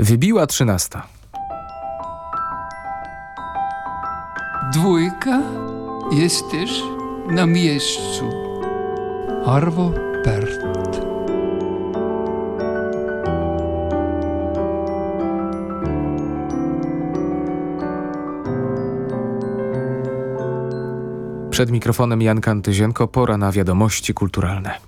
Wybiła trzynasta. Dwójka jesteś na miejscu. Arvo Pärt. Przed mikrofonem Jan Kantyzienko, pora na wiadomości kulturalne.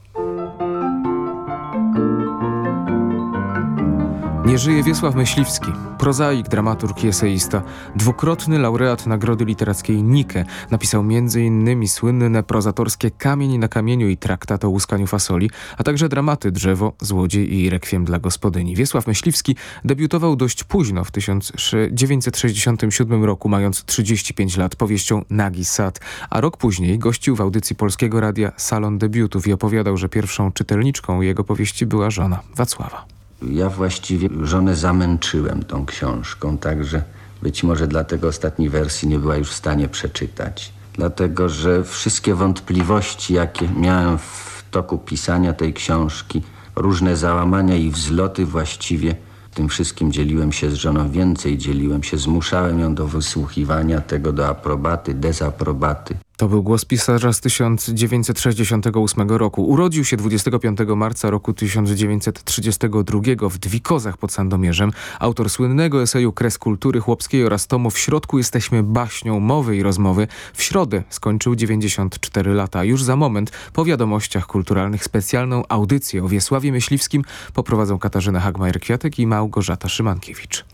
Nie żyje Wiesław Myśliwski, prozaik, dramaturg i eseista, dwukrotny laureat Nagrody Literackiej Nike. Napisał m.in. słynne prozatorskie Kamień na kamieniu i traktat o łuskaniu fasoli, a także dramaty Drzewo, Złodziej i Rekwiem dla gospodyni. Wiesław Myśliwski debiutował dość późno, w 1967 roku, mając 35 lat, powieścią Nagi Sad, a rok później gościł w audycji Polskiego Radia Salon Debiutów i opowiadał, że pierwszą czytelniczką jego powieści była żona Wacława. Ja właściwie żonę zamęczyłem tą książką, także być może dlatego ostatniej wersji nie była już w stanie przeczytać. Dlatego, że wszystkie wątpliwości, jakie miałem w toku pisania tej książki, różne załamania i wzloty właściwie, tym wszystkim dzieliłem się z żoną, więcej dzieliłem się, zmuszałem ją do wysłuchiwania tego, do aprobaty, dezaprobaty. To był głos pisarza z 1968 roku. Urodził się 25 marca roku 1932 w Dwikozach pod Sandomierzem. Autor słynnego eseju Kres Kultury Chłopskiej oraz tomu W środku jesteśmy baśnią mowy i rozmowy. W środę skończył 94 lata. Już za moment po wiadomościach kulturalnych specjalną audycję o Wiesławie Myśliwskim poprowadzą Katarzyna Hagmajer-Kwiatek i Małgorzata Szymankiewicz.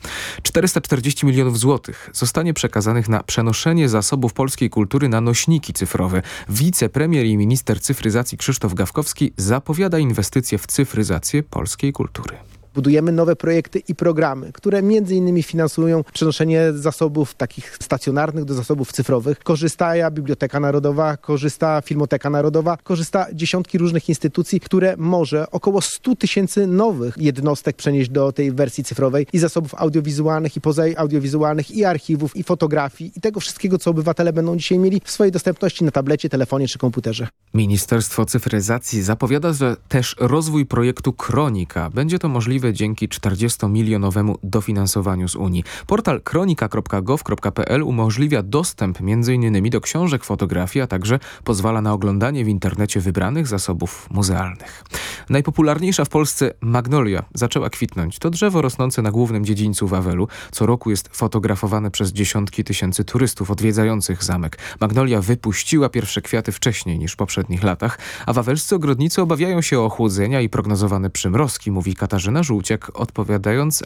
440 milionów złotych zostanie przekazanych na przenoszenie zasobów polskiej kultury na nośniki cyfrowe. Wicepremier i minister cyfryzacji Krzysztof Gawkowski zapowiada inwestycje w cyfryzację polskiej kultury budujemy nowe projekty i programy, które między innymi finansują przenoszenie zasobów takich stacjonarnych do zasobów cyfrowych. Korzysta Biblioteka Narodowa, korzysta Filmoteka Narodowa, korzysta dziesiątki różnych instytucji, które może około 100 tysięcy nowych jednostek przenieść do tej wersji cyfrowej i zasobów audiowizualnych i pozaaudiowizualnych i archiwów i fotografii i tego wszystkiego, co obywatele będą dzisiaj mieli w swojej dostępności na tablecie, telefonie czy komputerze. Ministerstwo Cyfryzacji zapowiada, że też rozwój projektu Kronika będzie to możliwe możliwe dzięki 40-milionowemu dofinansowaniu z Unii. Portal kronika.gov.pl umożliwia dostęp m.in. do książek, fotografii, a także pozwala na oglądanie w internecie wybranych zasobów muzealnych. Najpopularniejsza w Polsce magnolia zaczęła kwitnąć. To drzewo rosnące na głównym dziedzińcu Wawelu. Co roku jest fotografowane przez dziesiątki tysięcy turystów odwiedzających zamek. Magnolia wypuściła pierwsze kwiaty wcześniej niż w poprzednich latach, a wawelscy ogrodnicy obawiają się ochłodzenia i prognozowane przymrozki, mówi Katarzyna Żółw Żółciak odpowiadając,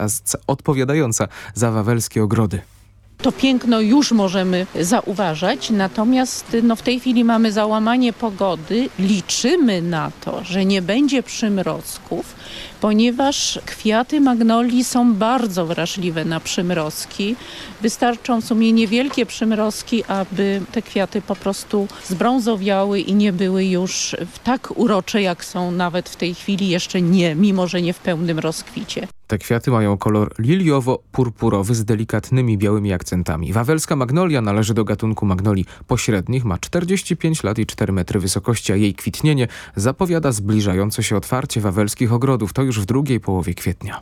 odpowiadająca za wawelskie ogrody. To piękno już możemy zauważać, natomiast no, w tej chwili mamy załamanie pogody. Liczymy na to, że nie będzie przymrozków, ponieważ kwiaty magnolii są bardzo wrażliwe na przymrozki. Wystarczą w sumie niewielkie przymrozki, aby te kwiaty po prostu zbrązowiały i nie były już tak urocze, jak są nawet w tej chwili jeszcze nie, mimo że nie w pełnym rozkwicie. Te kwiaty mają kolor liliowo-purpurowy z delikatnymi białymi akcentami. Wawelska magnolia należy do gatunku magnolii pośrednich, ma 45 lat i 4 metry wysokości, a jej kwitnienie zapowiada zbliżające się otwarcie wawelskich ogrodów. To już w drugiej połowie kwietnia.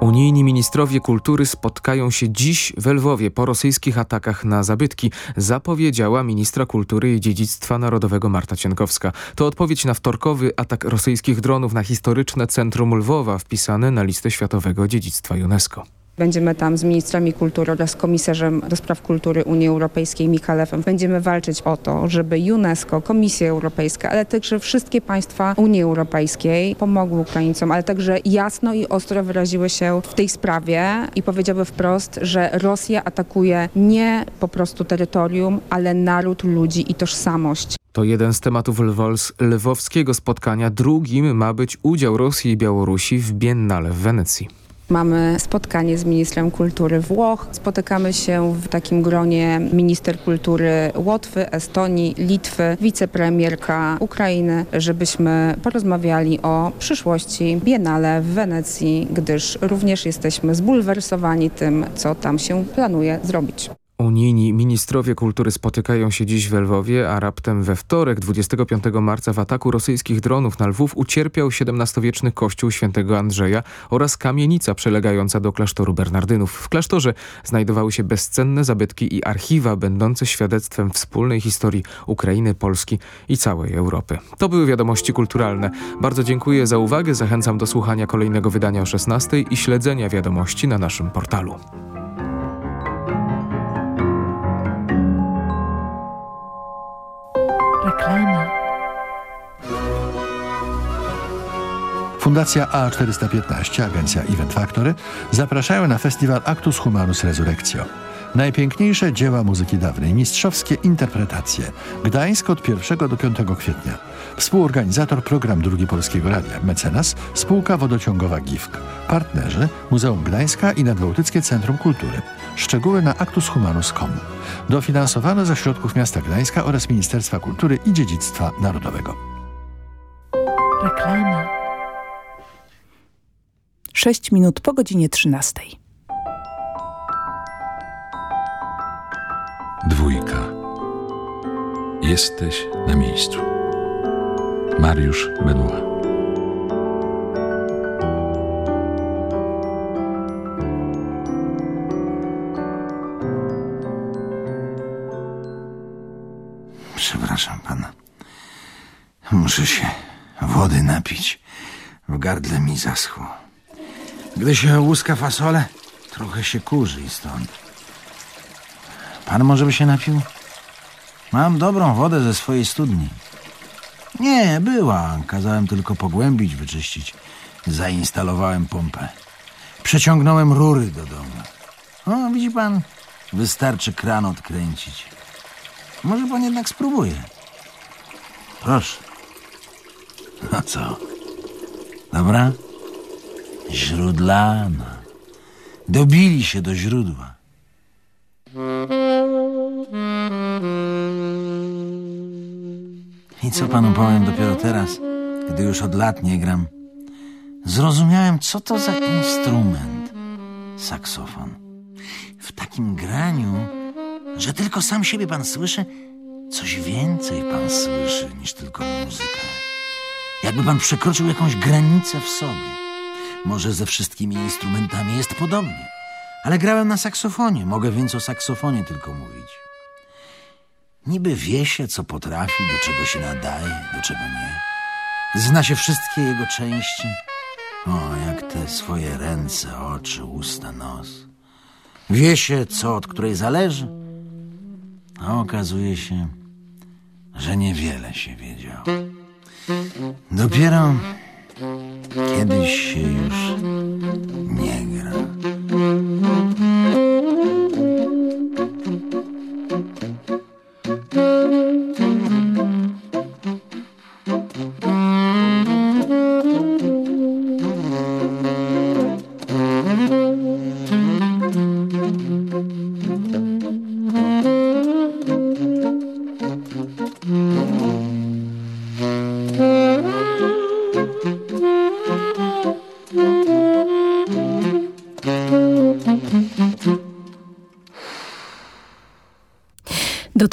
Unijni ministrowie kultury spotkają się dziś w Lwowie po rosyjskich atakach na zabytki, zapowiedziała ministra kultury i dziedzictwa narodowego Marta Cienkowska. To odpowiedź na wtorkowy atak rosyjskich dronów na historyczne centrum Lwowa wpisane na listę światowego dziedzictwa UNESCO. Będziemy tam z ministrami kultury oraz komisarzem do spraw kultury Unii Europejskiej Mikalewem. Będziemy walczyć o to, żeby UNESCO, Komisja Europejska, ale także wszystkie państwa Unii Europejskiej pomogły Ukraińcom, ale także jasno i ostro wyraziły się w tej sprawie i powiedziały wprost, że Rosja atakuje nie po prostu terytorium, ale naród, ludzi i tożsamość. To jeden z tematów lwowskiego spotkania. Drugim ma być udział Rosji i Białorusi w Biennale w Wenecji. Mamy spotkanie z ministrem kultury Włoch. Spotykamy się w takim gronie minister kultury Łotwy, Estonii, Litwy, wicepremierka Ukrainy, żebyśmy porozmawiali o przyszłości Biennale w Wenecji, gdyż również jesteśmy zbulwersowani tym, co tam się planuje zrobić. Unijni ministrowie kultury spotykają się dziś w Lwowie, a raptem we wtorek 25 marca w ataku rosyjskich dronów na Lwów ucierpiał XVII-wieczny kościół świętego Andrzeja oraz kamienica przylegająca do klasztoru Bernardynów. W klasztorze znajdowały się bezcenne zabytki i archiwa będące świadectwem wspólnej historii Ukrainy, Polski i całej Europy. To były wiadomości kulturalne. Bardzo dziękuję za uwagę, zachęcam do słuchania kolejnego wydania o 16 i śledzenia wiadomości na naszym portalu. Fundacja A415, agencja Event Factory zapraszają na festiwal Actus Humanus Resurrectio. Najpiękniejsze dzieła muzyki dawnej, mistrzowskie interpretacje. Gdańsk od 1 do 5 kwietnia. Współorganizator program Drugi Polskiego Radia, mecenas, spółka wodociągowa GIFK. Partnerzy Muzeum Gdańska i Nadbałtyckie Centrum Kultury. Szczegóły na actushumanus.com. Dofinansowano ze środków miasta Gdańska oraz Ministerstwa Kultury i Dziedzictwa Narodowego. Reklama. 6 minut po godzinie 13. Dwójka. Jesteś na miejscu. Mariusz Benoit. Przepraszam pana. Muszę się wody napić. W gardle mi zaschło. Gdy się łuska fasolę, trochę się kurzy i stąd. Pan może by się napił? Mam dobrą wodę ze swojej studni. Nie, była. Kazałem tylko pogłębić, wyczyścić. Zainstalowałem pompę. Przeciągnąłem rury do domu. O, widzi pan, wystarczy kran odkręcić. Może pan jednak spróbuje. Proszę. No co? Dobra? Źródlana. Dobili się do źródła. I co panu powiem dopiero teraz, gdy już od lat nie gram? Zrozumiałem, co to za instrument. Saksofon. W takim graniu, że tylko sam siebie pan słyszy, coś więcej pan słyszy niż tylko muzykę. Jakby pan przekroczył jakąś granicę w sobie. Może ze wszystkimi instrumentami jest podobnie. Ale grałem na saksofonie, mogę więc o saksofonie tylko mówić. Niby wie się, co potrafi, do czego się nadaje, do czego nie. Zna się wszystkie jego części. O, jak te swoje ręce, oczy, usta, nos. Wie się, co od której zależy. A okazuje się, że niewiele się wiedział. Dopiero kiedyś się już nie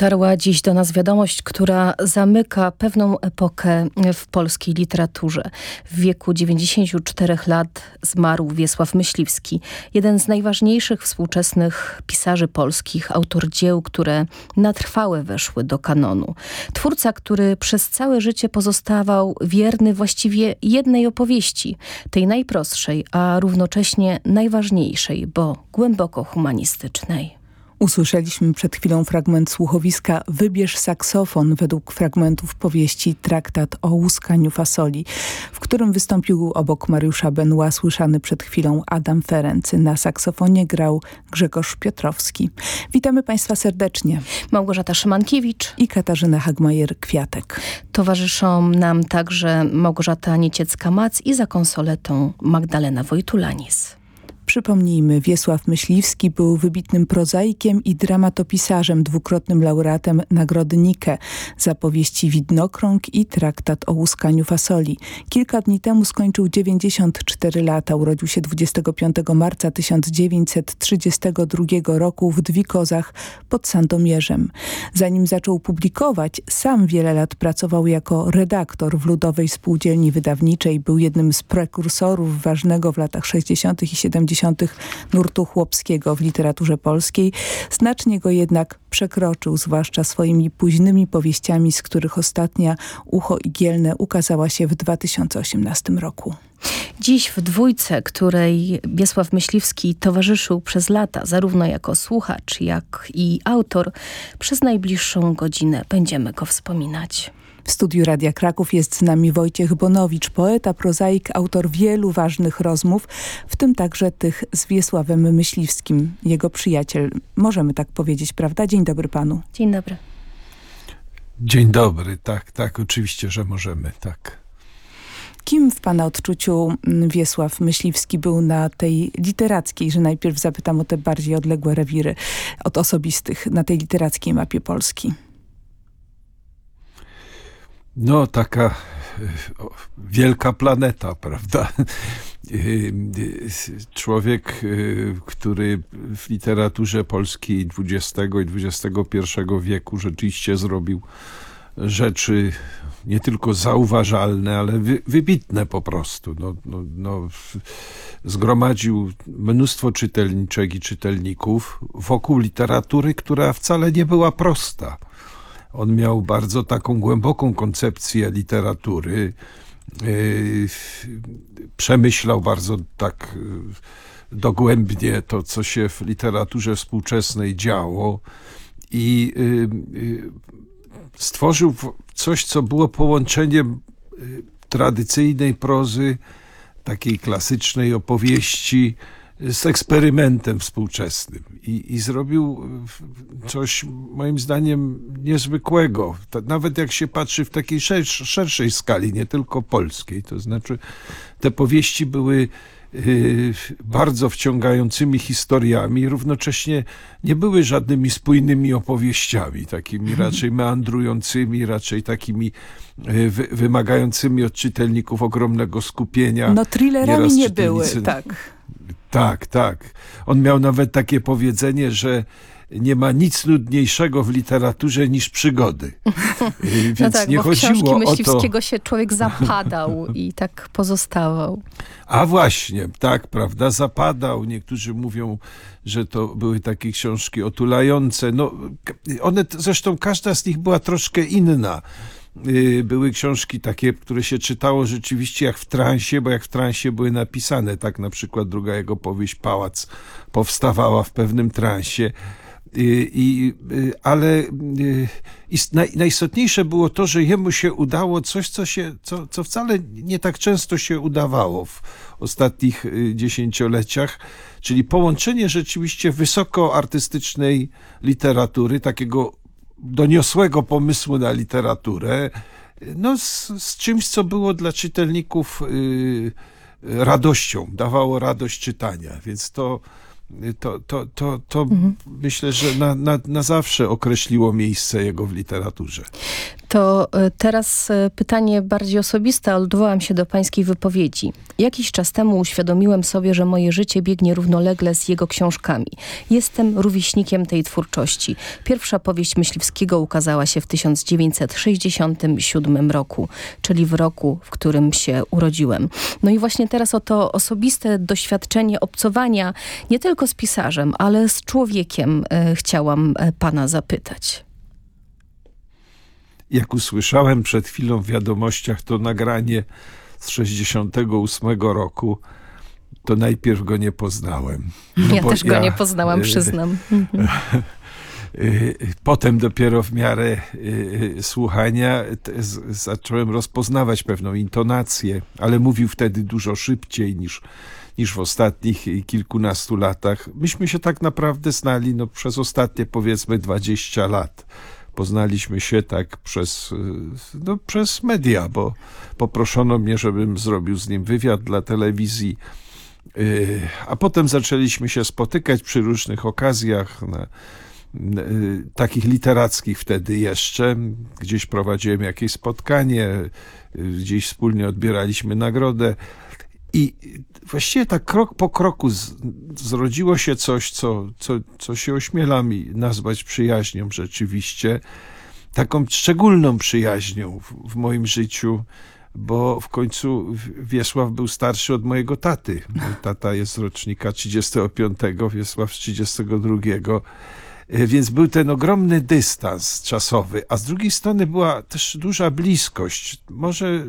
Dotarła dziś do nas wiadomość, która zamyka pewną epokę w polskiej literaturze. W wieku 94 lat zmarł Wiesław Myśliwski, jeden z najważniejszych współczesnych pisarzy polskich, autor dzieł, które na trwałe weszły do kanonu. Twórca, który przez całe życie pozostawał wierny właściwie jednej opowieści, tej najprostszej, a równocześnie najważniejszej, bo głęboko humanistycznej. Usłyszeliśmy przed chwilą fragment słuchowiska Wybierz saksofon według fragmentów powieści Traktat o łuskaniu fasoli, w którym wystąpił obok Mariusza Benła słyszany przed chwilą Adam Ferenc. Na saksofonie grał Grzegorz Piotrowski. Witamy Państwa serdecznie. Małgorzata Szymankiewicz i Katarzyna Hagmajer-Kwiatek. Towarzyszą nam także Małgorzata Nieciecka-Mac i za konsoletą Magdalena Wojtulanis. Przypomnijmy, Wiesław Myśliwski był wybitnym prozaikiem i dramatopisarzem, dwukrotnym laureatem Nagrody Nike za powieści Widnokrąg i traktat o łuskaniu fasoli. Kilka dni temu skończył 94 lata. Urodził się 25 marca 1932 roku w Dwikozach pod Sandomierzem. Zanim zaczął publikować, sam wiele lat pracował jako redaktor w Ludowej Spółdzielni Wydawniczej. Był jednym z prekursorów ważnego w latach 60. i 70. nurtu chłopskiego w literaturze polskiej. Znacznie go jednak przekroczył, zwłaszcza swoimi późnymi powieściami, z których ostatnia Ucho Igielne ukazała się w 2018 roku. Dziś w dwójce, której Wiesław Myśliwski towarzyszył przez lata, zarówno jako słuchacz, jak i autor, przez najbliższą godzinę będziemy go wspominać. W studiu Radia Kraków jest z nami Wojciech Bonowicz, poeta, prozaik, autor wielu ważnych rozmów, w tym także tych z Wiesławem Myśliwskim, jego przyjaciel. Możemy tak powiedzieć, prawda? Dzień dobry panu. Dzień dobry. Dzień dobry, tak, tak, oczywiście, że możemy, tak. Kim w pana odczuciu mm, Wiesław Myśliwski był na tej literackiej, że najpierw zapytam o te bardziej odległe rewiry od osobistych, na tej literackiej mapie Polski? No, taka wielka planeta, prawda? Człowiek, który w literaturze polskiej XX i XXI wieku rzeczywiście zrobił rzeczy nie tylko zauważalne, ale wy, wybitne po prostu. No, no, no, zgromadził mnóstwo czytelniczek i czytelników wokół literatury, która wcale nie była prosta. On miał bardzo taką głęboką koncepcję literatury. Yy, przemyślał bardzo tak yy, dogłębnie to, co się w literaturze współczesnej działo i yy, stworzył coś, co było połączeniem tradycyjnej prozy, takiej klasycznej opowieści, z eksperymentem współczesnym i, i zrobił coś moim zdaniem niezwykłego. Nawet jak się patrzy w takiej szerszej skali, nie tylko polskiej, to znaczy te powieści były y, bardzo wciągającymi historiami, równocześnie nie były żadnymi spójnymi opowieściami, takimi mhm. raczej meandrującymi, raczej takimi y, wymagającymi od czytelników ogromnego skupienia. No thrillerami nie były, tak. Tak, tak. On miał nawet takie powiedzenie, że nie ma nic nudniejszego w literaturze niż przygody. Więc no tak, nie bo chodziło Myśliwskiego to... się człowiek zapadał i tak pozostawał. A właśnie, tak, prawda, zapadał. Niektórzy mówią, że to były takie książki otulające. No, one, zresztą każda z nich była troszkę inna. Y, były książki takie, które się czytało rzeczywiście jak w transie, bo jak w transie były napisane. Tak na przykład druga jego powieść Pałac powstawała w pewnym transie. I, y, i, y, ale i naj, najistotniejsze było to, że jemu się udało coś, co, się, co, co wcale nie tak często się udawało w ostatnich dziesięcioleciach, czyli połączenie rzeczywiście wysoko artystycznej literatury, takiego doniosłego pomysłu na literaturę, no z, z czymś, co było dla czytelników y, radością, dawało radość czytania, więc to to, to, to, to mhm. myślę, że na, na, na zawsze określiło miejsce jego w literaturze. To e, teraz e, pytanie bardziej osobiste. Odwołam się do pańskiej wypowiedzi. Jakiś czas temu uświadomiłem sobie, że moje życie biegnie równolegle z jego książkami. Jestem rówieśnikiem tej twórczości. Pierwsza powieść Myśliwskiego ukazała się w 1967 roku, czyli w roku, w którym się urodziłem. No i właśnie teraz o to osobiste doświadczenie obcowania nie tylko z pisarzem, ale z człowiekiem e, chciałam pana zapytać jak usłyszałem przed chwilą w wiadomościach to nagranie z 68 roku, to najpierw go nie poznałem. No ja też go ja, nie poznałam, przyznam. Potem dopiero w miarę słuchania zacząłem rozpoznawać pewną intonację, ale mówił wtedy dużo szybciej niż, niż w ostatnich kilkunastu latach. Myśmy się tak naprawdę znali no, przez ostatnie powiedzmy 20 lat poznaliśmy się tak przez, no, przez media, bo poproszono mnie, żebym zrobił z nim wywiad dla telewizji, A potem zaczęliśmy się spotykać przy różnych okazjach, na, takich literackich wtedy jeszcze. Gdzieś prowadziłem jakieś spotkanie, gdzieś wspólnie odbieraliśmy nagrodę. I właściwie tak krok po kroku z, zrodziło się coś, co, co, co się ośmiela mi nazwać przyjaźnią rzeczywiście. Taką szczególną przyjaźnią w, w moim życiu, bo w końcu Wiesław był starszy od mojego taty. Mój tata jest rocznika 35, Wiesław z 32. E, więc był ten ogromny dystans czasowy, a z drugiej strony była też duża bliskość. Może e,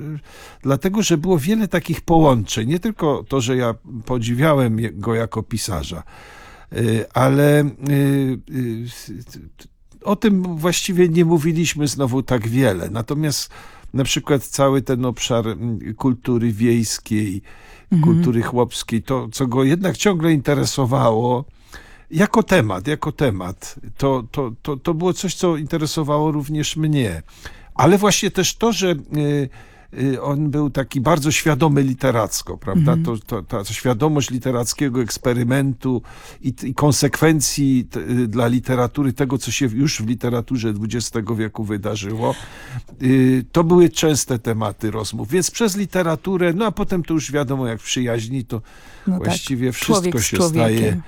dlatego, że było wiele takich połączeń. Nie tylko to, że ja podziwiałem go jako pisarza, e, ale o tym właściwie nie mówiliśmy znowu tak wiele. Natomiast na przykład cały ten obszar kultury wiejskiej, mhm. kultury chłopskiej, to co go jednak ciągle interesowało, jako temat, jako temat. To, to, to, to było coś, co interesowało również mnie. Ale właśnie też to, że y, y, on był taki bardzo świadomy literacko, prawda? Mm. To, to, ta świadomość literackiego eksperymentu i, i konsekwencji t, y, dla literatury, tego, co się już w literaturze XX wieku wydarzyło, to były częste tematy rozmów. Więc przez literaturę, no a potem to już wiadomo, jak w przyjaźni, to no tak. właściwie tak. wszystko się staje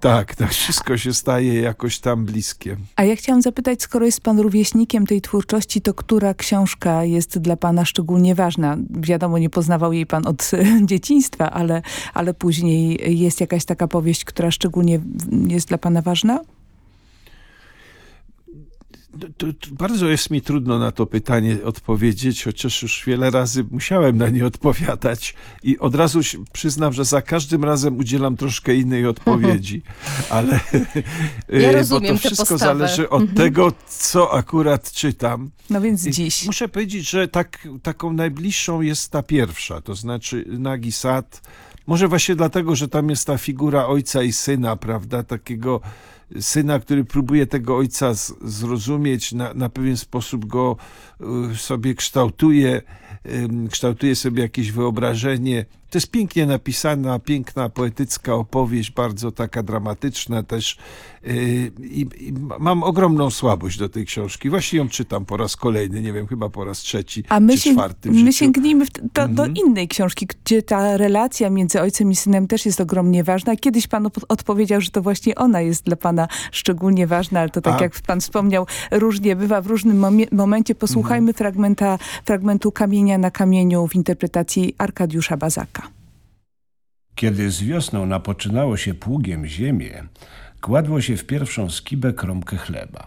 tak, tak, wszystko się staje jakoś tam bliskie. A ja chciałam zapytać, skoro jest pan rówieśnikiem tej twórczości, to która książka jest dla pana szczególnie ważna? Wiadomo, nie poznawał jej pan od dzieciństwa, ale, ale później jest jakaś taka powieść, która szczególnie jest dla pana ważna? To, to bardzo jest mi trudno na to pytanie odpowiedzieć, chociaż już wiele razy musiałem na nie odpowiadać i od razu przyznam, że za każdym razem udzielam troszkę innej odpowiedzi, ale ja e, bo to wszystko zależy od mhm. tego, co akurat czytam. No więc dziś. muszę powiedzieć, że tak, taką najbliższą jest ta pierwsza, to znaczy Nagi Sad. Może właśnie dlatego, że tam jest ta figura ojca i syna, prawda, takiego syna, który próbuje tego ojca zrozumieć, na, na pewien sposób go y, sobie kształtuje, kształtuje sobie jakieś wyobrażenie. To jest pięknie napisana, piękna, poetycka opowieść, bardzo taka dramatyczna też. Y, I, I, mam ogromną słabość do tej książki. Właśnie ją czytam po raz kolejny, nie wiem, chyba po raz trzeci A my czy czwarty. My sięgnijmy do, do mhm. innej książki, gdzie ta relacja między ojcem i synem też jest ogromnie ważna. Kiedyś pan odpowiedział, że to właśnie ona jest dla pana szczególnie ważna, ale to tak A. jak pan wspomniał, różnie bywa w różnym momencie. Posłuchajmy mhm. fragmenta, fragmentu Kamienia na kamieniu w interpretacji Arkadiusza Bazaka. Kiedy z wiosną napoczynało się pługiem ziemię, kładło się w pierwszą skibę kromkę chleba.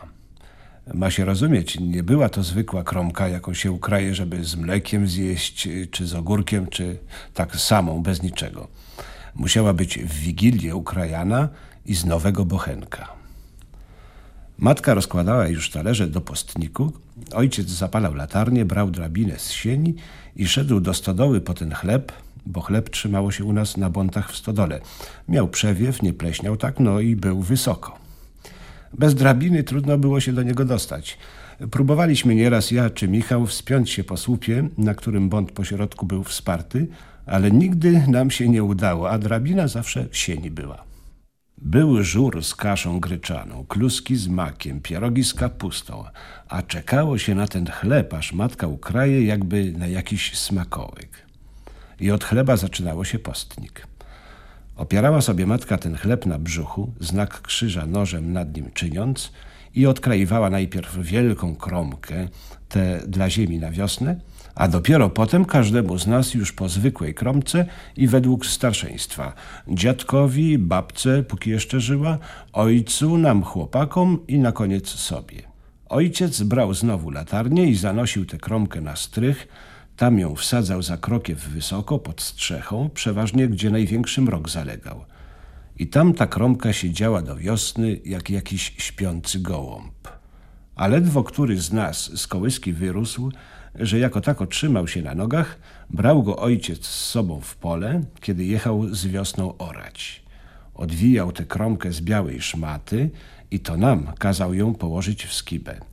Ma się rozumieć, nie była to zwykła kromka, jaką się ukraje, żeby z mlekiem zjeść, czy z ogórkiem, czy tak samą, bez niczego. Musiała być w Wigilię ukrajana i z nowego bochenka. Matka rozkładała już talerze do postniku, ojciec zapalał latarnię, brał drabinę z sieni i szedł do stodoły po ten chleb, bo chleb trzymało się u nas na bontach w stodole. Miał przewiew, nie pleśniał tak, no i był wysoko. Bez drabiny trudno było się do niego dostać. Próbowaliśmy nieraz ja czy Michał wspiąć się po słupie, na którym bąt po środku był wsparty, ale nigdy nam się nie udało, a drabina zawsze w sieni była. Był żur z kaszą gryczaną, kluski z makiem, pierogi z kapustą, a czekało się na ten chleb, aż matka ukraje jakby na jakiś smakołyk. I od chleba zaczynało się postnik. Opierała sobie matka ten chleb na brzuchu, znak krzyża nożem nad nim czyniąc i odkraiwała najpierw wielką kromkę, tę dla ziemi na wiosnę, a dopiero potem każdemu z nas już po zwykłej kromce i według starszeństwa. Dziadkowi, babce, póki jeszcze żyła, ojcu, nam chłopakom i na koniec sobie. Ojciec brał znowu latarnię i zanosił tę kromkę na strych, tam ją wsadzał za krokiew wysoko, pod strzechą, przeważnie gdzie największy mrok zalegał. I tam ta kromka siedziała do wiosny, jak jakiś śpiący gołąb. A ledwo który z nas z kołyski wyrósł, że jako tako trzymał się na nogach, brał go ojciec z sobą w pole, kiedy jechał z wiosną orać. Odwijał tę kromkę z białej szmaty i to nam kazał ją położyć w skibę.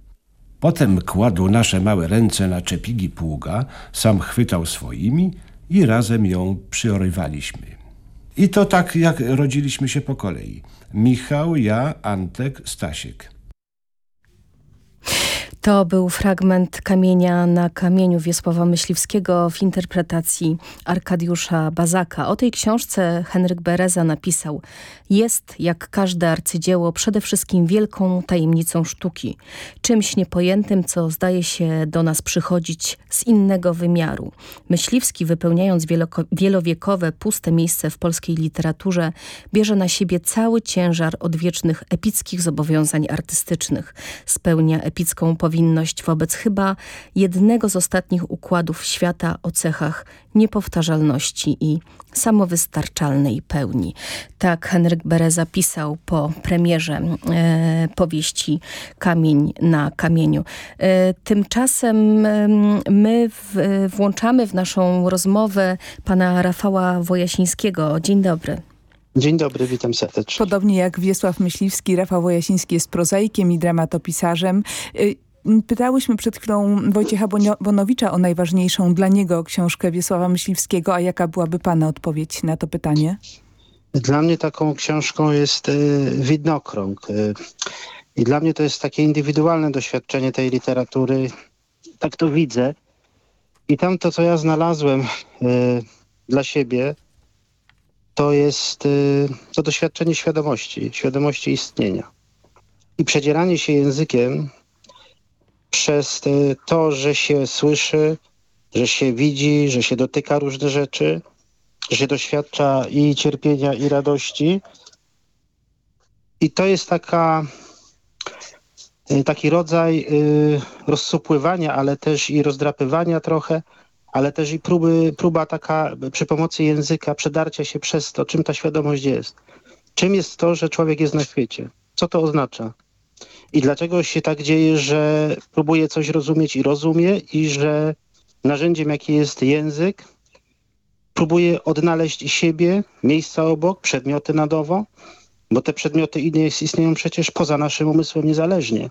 Potem kładł nasze małe ręce na czepigi pługa, sam chwytał swoimi i razem ją przyorywaliśmy. I to tak jak rodziliśmy się po kolei. Michał, ja, Antek, Stasiek. To był fragment Kamienia na kamieniu Wiesława Myśliwskiego w interpretacji Arkadiusza Bazaka. O tej książce Henryk Bereza napisał Jest, jak każde arcydzieło, przede wszystkim wielką tajemnicą sztuki. Czymś niepojętym, co zdaje się do nas przychodzić z innego wymiaru. Myśliwski, wypełniając wielowiekowe, puste miejsce w polskiej literaturze, bierze na siebie cały ciężar odwiecznych epickich zobowiązań artystycznych. Spełnia epicką powieść powinność wobec chyba jednego z ostatnich układów świata o cechach niepowtarzalności i samowystarczalnej pełni. Tak Henryk Bereza pisał po premierze e, powieści Kamień na kamieniu. E, tymczasem e, my w, włączamy w naszą rozmowę pana Rafała Wojasińskiego. Dzień dobry. Dzień dobry, witam serdecznie. Podobnie jak Wiesław Myśliwski, Rafał Wojasiński jest prozaikiem i dramatopisarzem. Pytałyśmy przed chwilą Wojciecha Bonowicza o najważniejszą dla niego książkę Wiesława Myśliwskiego, a jaka byłaby Pana odpowiedź na to pytanie? Dla mnie taką książką jest y, Widnokrąg. Y, I dla mnie to jest takie indywidualne doświadczenie tej literatury. Tak to widzę. I tam to, co ja znalazłem y, dla siebie, to jest to doświadczenie świadomości, świadomości istnienia. I przedzieranie się językiem przez to, że się słyszy, że się widzi, że się dotyka różne rzeczy, że się doświadcza i cierpienia, i radości. I to jest taka, y, taki rodzaj y, rozsupływania, ale też i rozdrapywania trochę, ale też i próby, próba taka przy pomocy języka przedarcia się przez to, czym ta świadomość jest. Czym jest to, że człowiek jest na świecie? Co to oznacza? I dlaczego się tak dzieje, że próbuje coś rozumieć i rozumie i że narzędziem, jakie jest język, próbuje odnaleźć siebie, miejsca obok, przedmioty nadowo, bo te przedmioty istnieją przecież poza naszym umysłem niezależnie,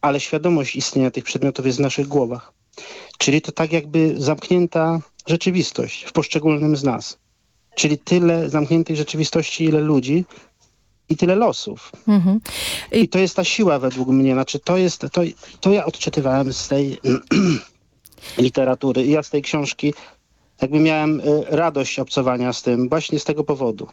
ale świadomość istnienia tych przedmiotów jest w naszych głowach. Czyli to tak jakby zamknięta rzeczywistość w poszczególnym z nas. Czyli tyle zamkniętej rzeczywistości, ile ludzi, i tyle losów. Mhm. I... I to jest ta siła według mnie. Znaczy to jest, to, to ja odczytywałem z tej literatury ja z tej książki jakby miałem y, radość obcowania z tym właśnie z tego powodu.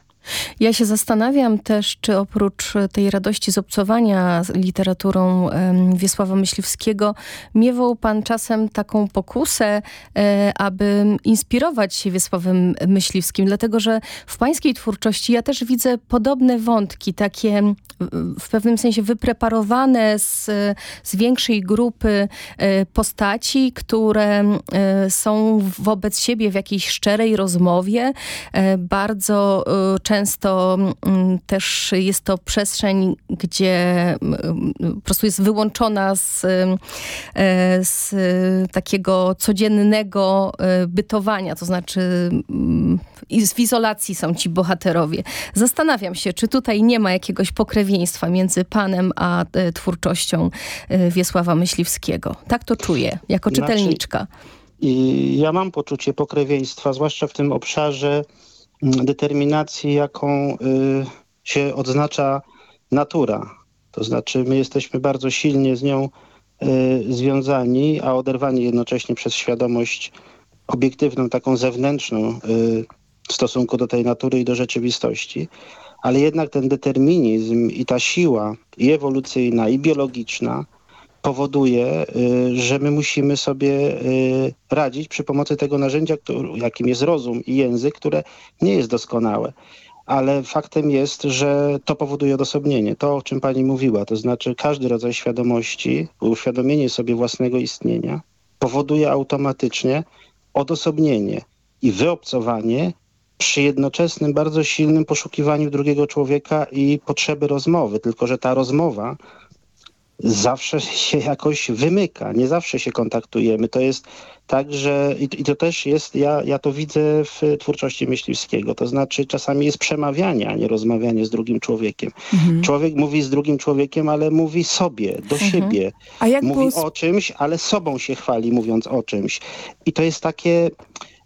Ja się zastanawiam też, czy oprócz tej radości z obcowania z literaturą Wiesława Myśliwskiego, miewał pan czasem taką pokusę, e, aby inspirować się Wiesławem Myśliwskim, dlatego że w pańskiej twórczości ja też widzę podobne wątki, takie w pewnym sensie wypreparowane z, z większej grupy e, postaci, które e, są wobec siebie w jakiejś szczerej rozmowie, bardzo często mm, też jest to przestrzeń, gdzie mm, po prostu jest wyłączona z, e, z takiego codziennego e, bytowania, to znaczy mm, w izolacji są ci bohaterowie. Zastanawiam się, czy tutaj nie ma jakiegoś pokrewieństwa między panem a e, twórczością Wiesława Myśliwskiego. Tak to czuję, jako znaczy, czytelniczka. I ja mam poczucie pokrewieństwa, zwłaszcza w tym obszarze determinacji, jaką y, się odznacza natura. To znaczy my jesteśmy bardzo silnie z nią y, związani, a oderwani jednocześnie przez świadomość obiektywną, taką zewnętrzną y, w stosunku do tej natury i do rzeczywistości. Ale jednak ten determinizm i ta siła i ewolucyjna, i biologiczna powoduje, y, że my musimy sobie y, radzić przy pomocy tego narzędzia, jakim jest rozum i język, które nie jest doskonałe. Ale faktem jest, że to powoduje odosobnienie. To, o czym pani mówiła, to znaczy każdy rodzaj świadomości, uświadomienie sobie własnego istnienia powoduje automatycznie odosobnienie i wyobcowanie przy jednoczesnym, bardzo silnym poszukiwaniu drugiego człowieka i potrzeby rozmowy. Tylko, że ta rozmowa zawsze się jakoś wymyka, nie zawsze się kontaktujemy. To jest tak, że i, to też jest, ja, ja to widzę w twórczości Myśliwskiego, to znaczy czasami jest przemawianie, a nie rozmawianie z drugim człowiekiem. Mhm. Człowiek mówi z drugim człowiekiem, ale mówi sobie, do mhm. siebie. Mówi było... o czymś, ale sobą się chwali, mówiąc o czymś. I to jest takie,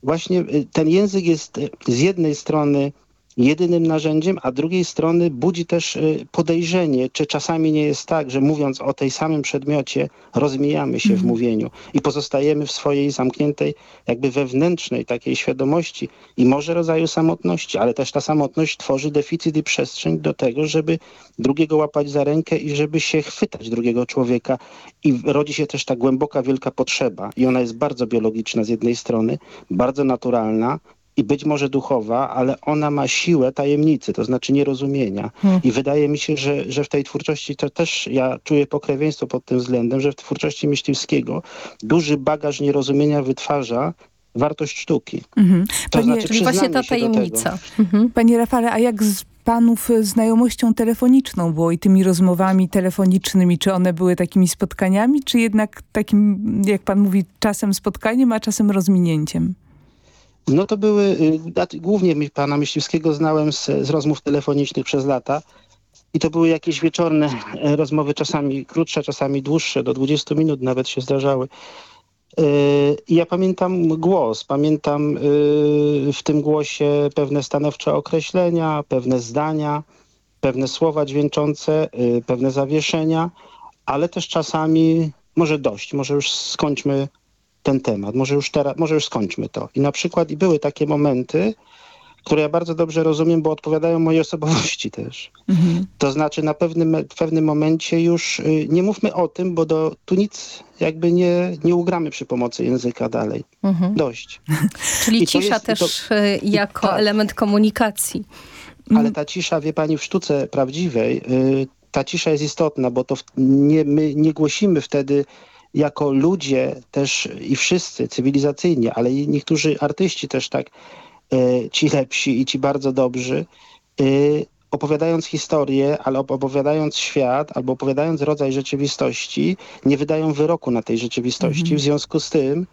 właśnie y, ten język jest z jednej strony jedynym narzędziem, a drugiej strony budzi też y, podejrzenie, czy czasami nie jest tak, że mówiąc o tej samym przedmiocie rozmijamy się w Mhm. mówieniu i pozostajemy w swojej zamkniętej, jakby wewnętrznej takiej świadomości i może rodzaju samotności, ale też ta samotność tworzy deficyt i przestrzeń do tego, żeby drugiego łapać za rękę i żeby się chwytać drugiego człowieka i rodzi się też ta głęboka, wielka potrzeba i ona jest bardzo biologiczna z jednej strony, bardzo naturalna, i być może duchowa, ale ona ma siłę tajemnicy, to znaczy nierozumienia. Hmm. I wydaje mi się, że, że w tej twórczości to też ja czuję pokrewieństwo pod tym względem, że w twórczości Myśliwskiego duży bagaż nierozumienia wytwarza wartość sztuki. Mhm. To Panie, znaczy Czyli właśnie ta tajemnica. Mhm. Panie Rafale, a jak z panów y, znajomością telefoniczną było i tymi rozmowami telefonicznymi? Czy one były takimi spotkaniami, czy jednak takim, jak pan mówi, czasem spotkaniem, a czasem rozminięciem? No to były, y, głównie pana Myśliwskiego znałem z, z rozmów telefonicznych przez lata i to były jakieś wieczorne e, rozmowy, czasami krótsze, czasami dłuższe, do 20 minut nawet się zdarzały. Y, I ja pamiętam głos, pamiętam y, w tym głosie pewne stanowcze określenia, pewne zdania, pewne słowa dźwięczące, y, pewne zawieszenia, ale też czasami może dość, może już skończmy ten temat, może już teraz, może już skończmy to. I na przykład i były takie momenty, które ja bardzo dobrze rozumiem, bo odpowiadają mojej osobowości też. Mhm. To znaczy na pewnym, w pewnym momencie już y, nie mówmy o tym, bo do, tu nic jakby nie, nie ugramy przy pomocy języka dalej. Mhm. Dość. Czyli I cisza jest- też to- y, jako tak. element komunikacji. Ale ta cisza, wie pani, w sztuce prawdziwej, y, ta cisza jest istotna, bo to nie, my nie głosimy wtedy jako ludzie też i wszyscy cywilizacyjnie, ale i niektórzy artyści też tak, y, ci lepsi i ci bardzo dobrzy, y, opowiadając historię, ale op- opowiadając świat, albo opowiadając rodzaj rzeczywistości, nie wydają wyroku na tej rzeczywistości. Mhm. W związku z tym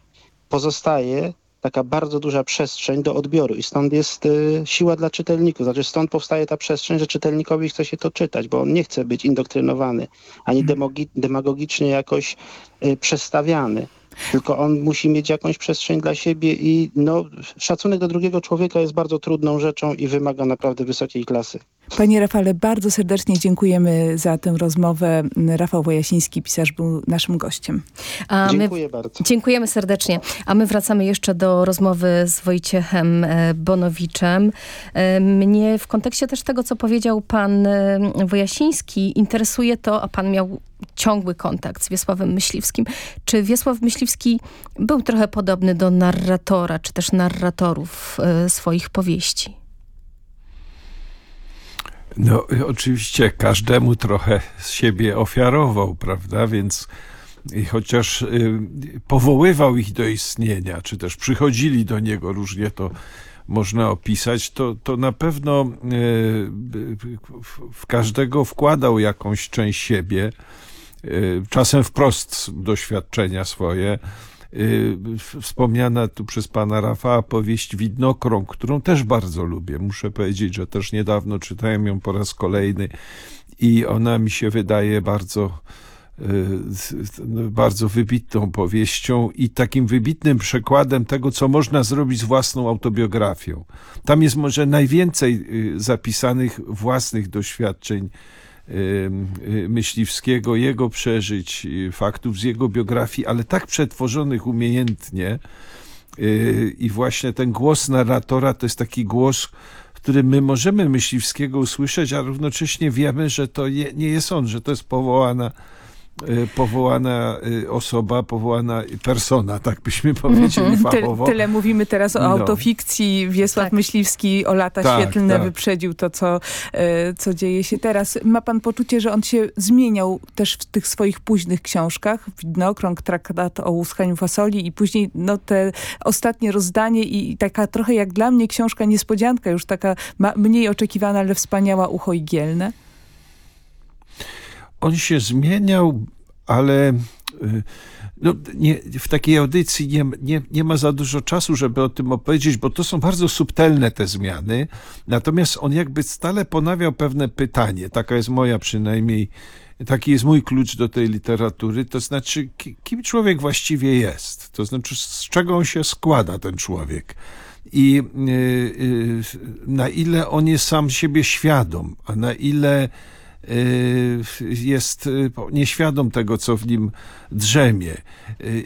pozostaje taka bardzo duża przestrzeń do odbioru i stąd jest y, siła dla czytelników. Znaczy stąd powstaje ta przestrzeń, że czytelnikowi chce się to czytać, bo on nie chce być indoktrynowany, ani demogi- demagogicznie jakoś y, przestawiany. Tylko on musi mieć jakąś przestrzeń dla siebie i no, szacunek do drugiego człowieka jest bardzo trudną rzeczą i wymaga naprawdę wysokiej klasy. Panie Rafale, bardzo serdecznie dziękujemy za tę rozmowę. Rafał Wojasiński, pisarz, był naszym gościem. A my Dziękuję bardzo. Dziękujemy serdecznie. A my wracamy jeszcze do rozmowy z Wojciechem e, Bonowiczem. E, Mnie w kontekście też tego, co powiedział pan e, Wojasiński, interesuje to, a pan miał ciągły kontakt z Wiesławem Myśliwskim. Czy Wiesław Myśliwski był trochę podobny do narratora, czy też narratorów swoich powieści? No oczywiście każdemu trochę z siebie ofiarował, prawda, więc i chociaż y, powoływał ich do istnienia, czy też przychodzili do niego, różnie to można opisać, to, to na pewno y, w, każdego wkładał jakąś część siebie, y, czasem wprost doświadczenia swoje. Y, Wspomniana tu przez pana Rafała powieść Widnokrąg, którą też bardzo lubię. Muszę powiedzieć, że też niedawno czytałem ją po raz kolejny i ona mi się wydaje bardzo y, no, bardzo wybitną powieścią i takim wybitnym przekładem tego, co można zrobić z własną autobiografią. Tam jest może najwięcej y, zapisanych własnych doświadczeń Myśliwskiego, jego przeżyć, y, faktów z jego biografii, ale tak przetworzonych umiejętnie. Y, I właśnie ten głos narratora to jest taki głos, w którym my możemy Myśliwskiego usłyszeć, a równocześnie wiemy, że to nie jest on, że to jest powołana powołana y, osoba, powołana persona, tak byśmy powiedzieli Ty, fachowo. tyle mówimy teraz o No. autofikcji. Wiesław Tak. Myśliwski o lata Tak, świetlne tak. wyprzedził to, co, e, co dzieje się teraz. Ma pan poczucie, że on się zmieniał też w tych swoich późnych książkach? Widnokrąg, traktat o łuskaniu fasoli i później no, te ostatnie rozdanie i taka trochę jak dla mnie książka niespodzianka, już taka mniej oczekiwana, ale wspaniała, ucho igielne. On się zmieniał, ale y, no, nie, w takiej audycji nie, nie, nie ma za dużo czasu, żeby o tym opowiedzieć, bo to są bardzo subtelne te zmiany. Natomiast on jakby stale ponawiał pewne pytanie, taka jest moja przynajmniej taki jest mój klucz do tej literatury, to znaczy, kim człowiek właściwie jest. To znaczy, z czego on się składa, ten człowiek. I y, y, na ile on jest sam siebie świadom, a na ile jest nieświadom tego, co w nim drzemie.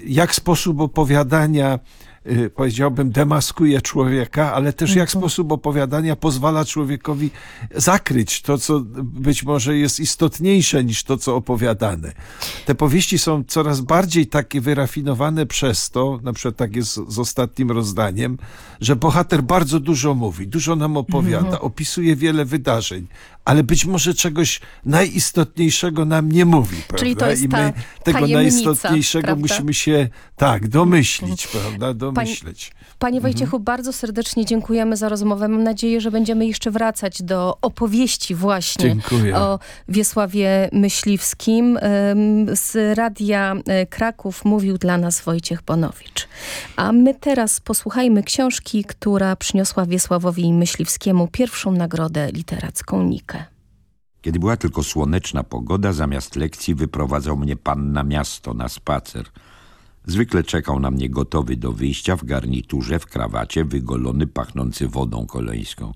Jak sposób opowiadania Y, powiedziałbym, demaskuje człowieka, ale też jak mhm. sposób opowiadania pozwala człowiekowi zakryć to, co być może jest istotniejsze niż to, co opowiadane. Te powieści są coraz bardziej takie wyrafinowane przez to, na przykład tak jest z ostatnim rozdaniem, że bohater bardzo dużo mówi, dużo nam opowiada, mhm. opisuje wiele wydarzeń, ale być może czegoś najistotniejszego nam nie mówi. Prawda? Czyli to jest I my tego najistotniejszego prawda? musimy się tak domyślić, prawda? Panie mhm. Wojciechu, mhm. bardzo serdecznie dziękujemy za rozmowę. Mam nadzieję, że będziemy jeszcze wracać do opowieści właśnie Dziękuję. o Wiesławie Myśliwskim. Z Radia e, Kraków mówił dla nas Wojciech Bonowicz. A my teraz posłuchajmy książki, która przyniosła Wiesławowi Myśliwskiemu pierwszą nagrodę literacką Nikę. Kiedy była tylko słoneczna pogoda, zamiast lekcji wyprowadzał mnie pan na miasto na spacer – Zwykle czekał na mnie gotowy do wyjścia w garniturze, w krawacie, wygolony, pachnący wodą koleńską.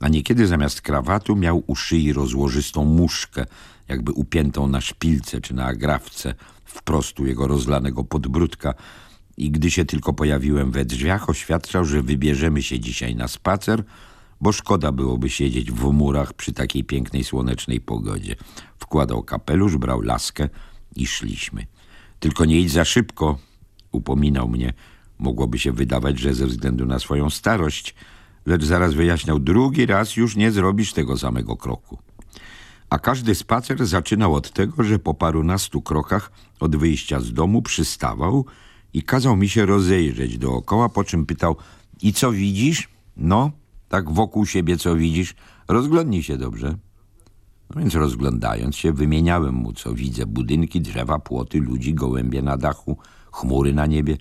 A niekiedy zamiast krawatu miał u szyi rozłożystą muszkę, jakby upiętą na szpilce czy na agrawce, wprost u jego rozlanego podbródka. I gdy się tylko pojawiłem we drzwiach, oświadczał, że wybierzemy się dzisiaj na spacer, bo szkoda byłoby siedzieć w murach przy takiej pięknej słonecznej pogodzie. Wkładał kapelusz, brał laskę i szliśmy. Tylko nie idź za szybko, upominał mnie. Mogłoby się wydawać, że ze względu na swoją starość, lecz zaraz wyjaśniał, drugi raz już nie zrobisz tego samego kroku. A każdy spacer zaczynał od tego, że po parunastu krokach od wyjścia z domu przystawał i kazał mi się rozejrzeć dookoła, po czym pytał, i co widzisz? No, tak wokół siebie co widzisz? Rozglądnij się dobrze. No więc rozglądając się, wymieniałem mu, co widzę. Budynki, drzewa, płoty, ludzi, gołębie na dachu, chmury na niebie.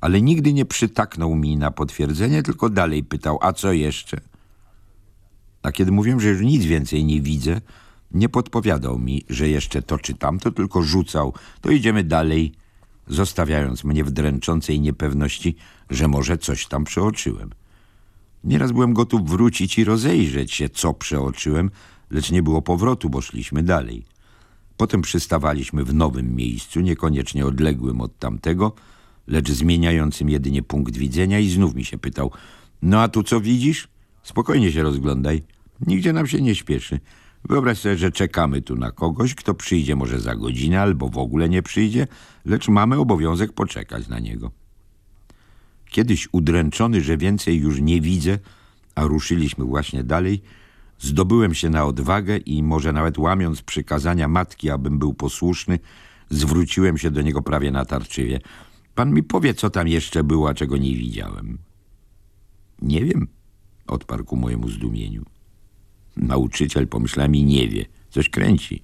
Ale nigdy nie przytaknął mi na potwierdzenie, tylko dalej pytał, a co jeszcze? A kiedy mówiłem, że już nic więcej nie widzę, nie podpowiadał mi, że jeszcze to czy tamto, tylko rzucał, to idziemy dalej, zostawiając mnie w dręczącej niepewności, że może coś tam przeoczyłem. Nieraz byłem gotów wrócić i rozejrzeć się, co przeoczyłem, lecz nie było powrotu, bo szliśmy dalej. Potem przystawaliśmy w nowym miejscu, niekoniecznie odległym od tamtego, lecz zmieniającym jedynie punkt widzenia i znów mi się pytał, no a tu co widzisz? Spokojnie się rozglądaj, nigdzie nam się nie śpieszy. Wyobraź sobie, że czekamy tu na kogoś, kto przyjdzie może za godzinę albo w ogóle nie przyjdzie, lecz mamy obowiązek poczekać na niego. Kiedyś udręczony, że więcej już nie widzę, a ruszyliśmy właśnie dalej, Zdobyłem się na odwagę i może nawet łamiąc przykazania matki, abym był posłuszny, zwróciłem się do niego prawie natarczywie. Pan mi powie, co tam jeszcze było, a czego nie widziałem. Nie wiem, odparł ku mojemu zdumieniu. Nauczyciel, pomyślałem, i nie wie. Coś kręci.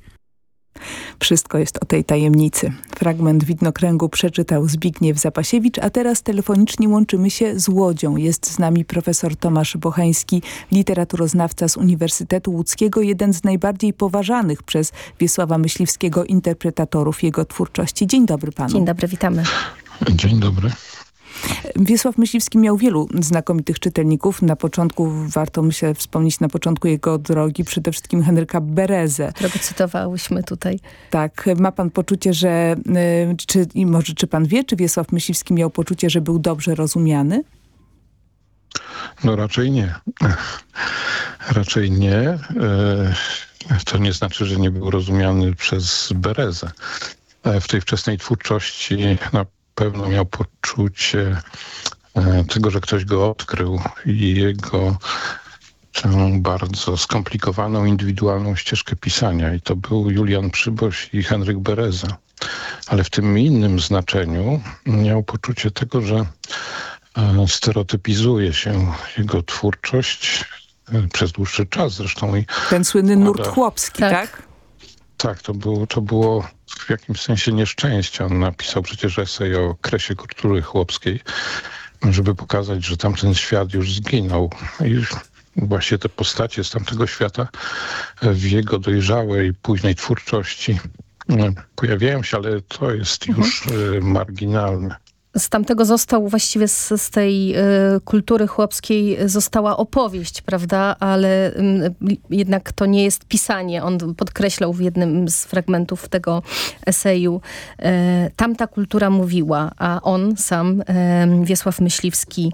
Wszystko jest o tej tajemnicy. Fragment widnokręgu przeczytał Zbigniew Zapasiewicz, a teraz telefonicznie łączymy się z Łodzią. Jest z nami profesor Tomasz Bochański, literaturoznawca z Uniwersytetu Łódzkiego, jeden z najbardziej poważanych przez Wiesława Myśliwskiego interpretatorów jego twórczości. Dzień dobry panu. Dzień dobry, witamy. Dzień dobry. Wiesław Myśliwski miał wielu znakomitych czytelników. Na początku, warto myślę wspomnieć, na początku jego drogi przede wszystkim Henryka Berezę. Którego cytowałyśmy tutaj. Tak. Ma pan poczucie, że, y, czy, i może czy pan wie, czy Wiesław Myśliwski miał poczucie, że był dobrze rozumiany? No raczej nie. Raczej nie. E, to nie znaczy, że nie był rozumiany przez Berezę. E, w tej wczesnej twórczości na pewno miał poczucie e, tego, że ktoś go odkrył i jego tę bardzo skomplikowaną, indywidualną ścieżkę pisania. I to był Julian Przyboś i Henryk Bereza. Ale w tym innym znaczeniu miał poczucie tego, że e, stereotypizuje się jego twórczość e, przez dłuższy czas zresztą. I Ten słynny nurt chłopski, tak? tak? Tak, to było, to było w jakimś sensie nieszczęście. On napisał przecież esej o kresie kultury chłopskiej, żeby pokazać, że tamten świat już zginął. I właśnie te postacie z tamtego świata w jego dojrzałej, późnej twórczości pojawiają się, ale to jest już mhm. marginalne z tamtego został właściwie z, z tej y, kultury chłopskiej została opowieść, prawda? Ale y, jednak to nie jest pisanie. On podkreślał w jednym z fragmentów tego eseju. Y, tamta kultura mówiła, a on sam, Wiesław Myśliwski,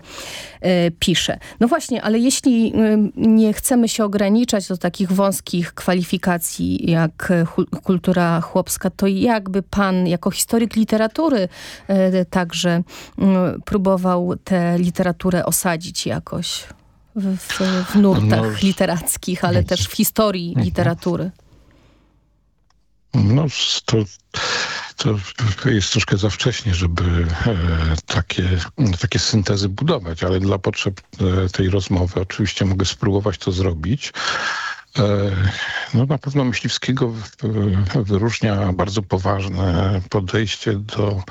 pisze. No właśnie, ale jeśli nie chcemy się ograniczać do takich wąskich kwalifikacji jak kultura chłopska, to jakby pan jako historyk literatury także Mm, próbował tę literaturę osadzić jakoś w, w, w nurtach no, literackich, ale też w historii mhm. literatury. No, to, to jest troszkę za wcześnie, żeby e, takie, takie syntezy budować, ale dla potrzeb e, tej rozmowy oczywiście mogę spróbować to zrobić. E, no na pewno Myśliwskiego wyróżnia bardzo poważne podejście do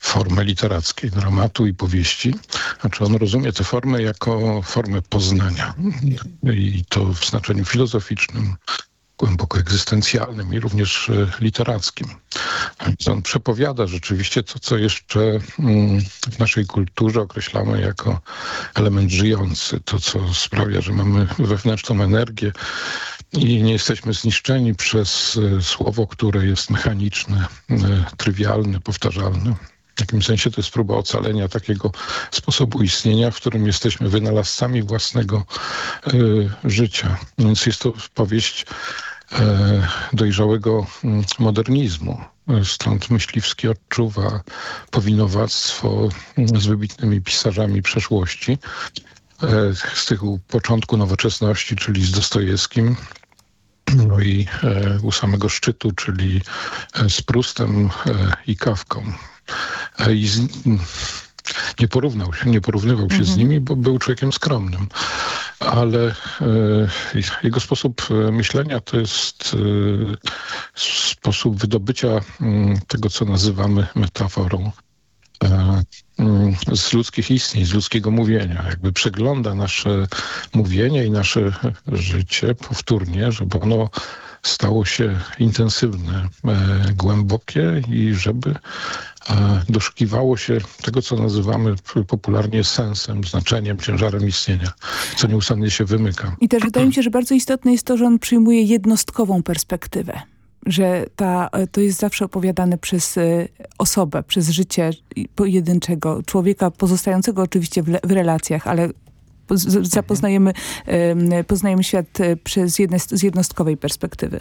formy literackiej, dramatu i powieści. Znaczy on rozumie tę formę jako formę poznania i to w znaczeniu filozoficznym, głęboko egzystencjalnym i również e, literackim. On przepowiada rzeczywiście to, co jeszcze mm, w naszej kulturze określamy jako element żyjący, to, co sprawia, że mamy wewnętrzną energię i nie jesteśmy zniszczeni przez e, słowo, które jest mechaniczne, e, trywialne, powtarzalne. W jakimś sensie to jest próba ocalenia takiego sposobu istnienia, w którym jesteśmy wynalazcami własnego y, życia. Więc jest to powieść dojrzałego mm, modernizmu. Stąd Myśliwski odczuwa powinowactwo mm, z wybitnymi pisarzami przeszłości. Z tego początku nowoczesności, czyli z Dostojewskim, no i u samego szczytu, czyli z Prustem i Kawką. I z, nie porównał się, nie porównywał się mhm. z nimi, bo był człowiekiem skromnym. Ale e, jego sposób e, myślenia to jest e, sposób wydobycia m, mm, tego, co nazywamy metaforą e, mm, z ludzkich istnień, z ludzkiego mówienia. Jakby przegląda nasze mówienie i nasze życie powtórnie, żeby ono stało się intensywne, e, głębokie i żeby doszukiwało się tego, co nazywamy popularnie sensem, znaczeniem, ciężarem istnienia, co nieustannie się wymyka. I też wydaje mi się, że bardzo istotne jest to, że on przyjmuje jednostkową perspektywę że ta, to jest zawsze opowiadane przez e, osobę, przez życie pojedynczego człowieka, pozostającego oczywiście w, w relacjach, ale zapoznajemy poznajemy świat e, przez z jednostkowej perspektywy.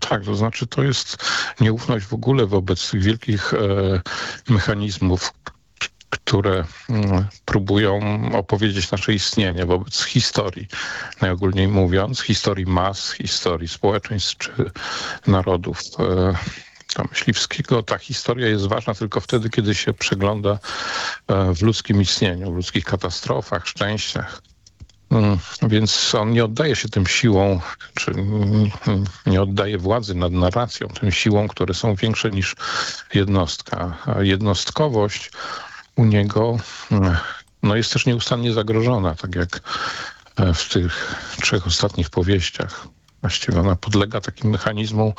Tak, to znaczy to jest nieufność w ogóle wobec tych wielkich e, mechanizmów, które mm, próbują opowiedzieć nasze istnienie wobec historii, najogólniej mówiąc, historii mas, historii społeczeństw czy narodów. E, Myśliwskiego ta historia jest ważna tylko wtedy, kiedy się przegląda e, w ludzkim istnieniu, w ludzkich katastrofach, szczęściach. Mm, więc on nie oddaje się tym siłom, czy nie oddaje władzy nad narracją, tym siłom, które są większe niż jednostka. A jednostkowość u niego mm, no, jest też nieustannie zagrożona, tak jak e, w tych trzech ostatnich powieściach. Właściwie ona podlega takim mechanizmom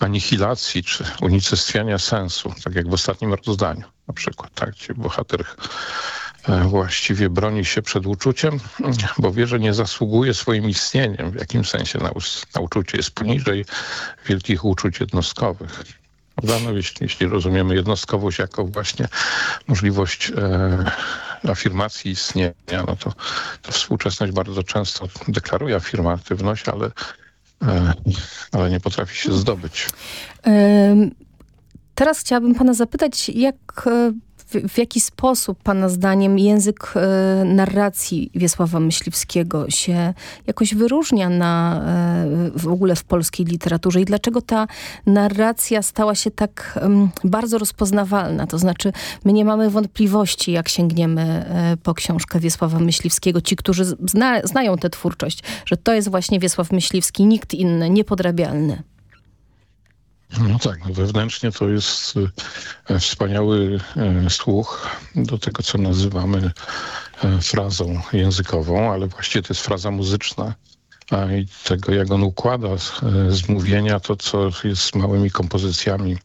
anihilacji czy unicestwiania sensu, tak jak w ostatnim rozdaniu na przykład, tak, gdzie bohater właściwie broni się przed uczuciem, bo wie, że nie zasługuje swoim istnieniem. W jakim sensie na, na uczucie jest poniżej wielkich uczuć jednostkowych. No, jeśli, jeśli rozumiemy jednostkowość jako właśnie możliwość e, afirmacji istnienia, no to, to współczesność bardzo często deklaruje afirmatywność, ale, e, ale nie potrafi się zdobyć. Teraz chciałabym pana zapytać, jak w, jaki sposób Pana zdaniem język e, narracji Wiesława Myśliwskiego się jakoś wyróżnia na, e, w ogóle w polskiej literaturze i dlaczego ta narracja stała się tak bardzo rozpoznawalna? To znaczy my nie mamy wątpliwości, jak sięgniemy e, po książkę Wiesława Myśliwskiego. Ci, którzy zna, znają tę twórczość, że to jest właśnie Wiesław Myśliwski, nikt inny, niepodrabialny. No tak, no wewnętrznie to jest e, wspaniały e, słuch do tego, co nazywamy e, frazą językową, ale właściwie to jest fraza muzyczna. I tego, jak on układa z mówienia to, co jest małymi kompozycjami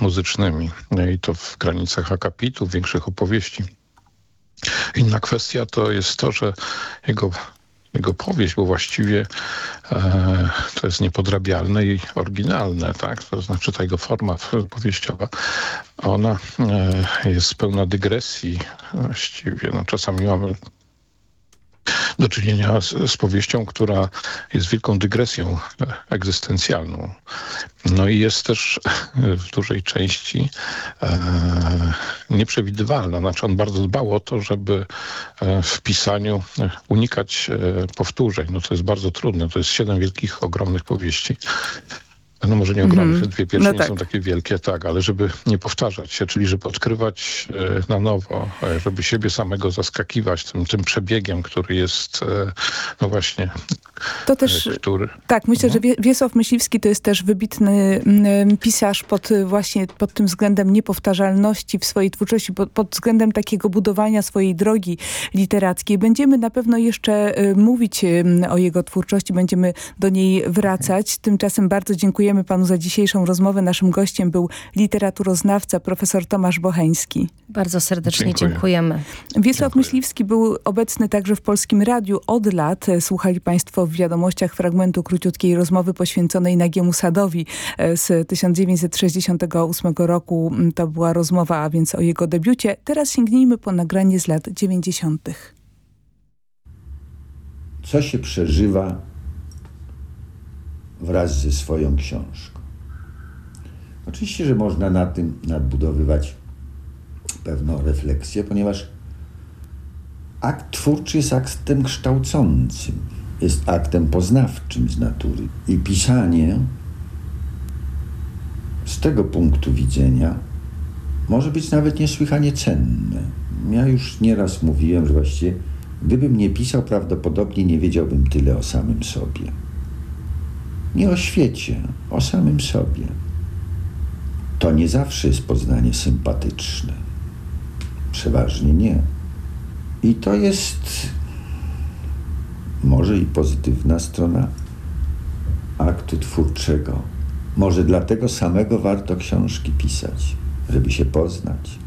muzycznymi. I to w granicach akapitu, większych opowieści. Inna kwestia to jest to, że jego jego powieść, bo właściwie e, to jest niepodrabialne i oryginalne, tak? To znaczy ta jego forma powieściowa, ona e, jest pełna dygresji właściwie. No, czasami mamy do czynienia z, z, powieścią, która jest wielką dygresją egzystencjalną. No i jest też w dużej części e, nieprzewidywalna. Znaczy on bardzo dbał o to, żeby e, w pisaniu unikać e, powtórzeń. No to jest bardzo trudne. To jest siedem wielkich, ogromnych powieści. No może nie ogromne, mm. dwie pierwsze no nie tak. są takie wielkie, tak, ale żeby nie powtarzać się, czyli żeby odkrywać e, na nowo, e, żeby siebie samego zaskakiwać tym, tym przebiegiem, który jest, e, no właśnie, to też, który... Tak, myślę, że Wiesław Myśliwski to jest też wybitny pisarz pod właśnie pod tym względem niepowtarzalności w swojej twórczości, pod, pod względem takiego budowania swojej drogi literackiej. Będziemy na pewno jeszcze mówić o jego twórczości, będziemy do niej wracać. Tymczasem bardzo dziękujemy Dziękujemy panu za dzisiejszą rozmowę. Naszym gościem był literaturoznawca profesor Tomasz Bocheński. Bardzo serdecznie Dziękuję. dziękujemy. Wiesław Dziękuję. Myśliwski był obecny także w Polskim Radiu od lat. Słuchali państwo w wiadomościach fragmentu króciutkiej rozmowy poświęconej Nagiemu Sadowi e, z 1968 roku. To była rozmowa, a więc o jego debiucie. Teraz sięgnijmy po nagranie z lat 90. Co się przeżywa wraz ze swoją książką. Oczywiście, że można na tym nadbudowywać pewną refleksję, ponieważ akt twórczy jest aktem kształcącym, jest aktem poznawczym z natury. I pisanie z tego punktu widzenia może być nawet niesłychanie cenne. Ja już nieraz mówiłem, że właściwie gdybym nie pisał, prawdopodobnie nie wiedziałbym tyle o samym sobie. Nie o świecie, o samym sobie. To nie zawsze jest poznanie sympatyczne. Przeważnie nie. I to jest może i pozytywna strona aktu twórczego. Może dlatego samego warto książki pisać, żeby się poznać.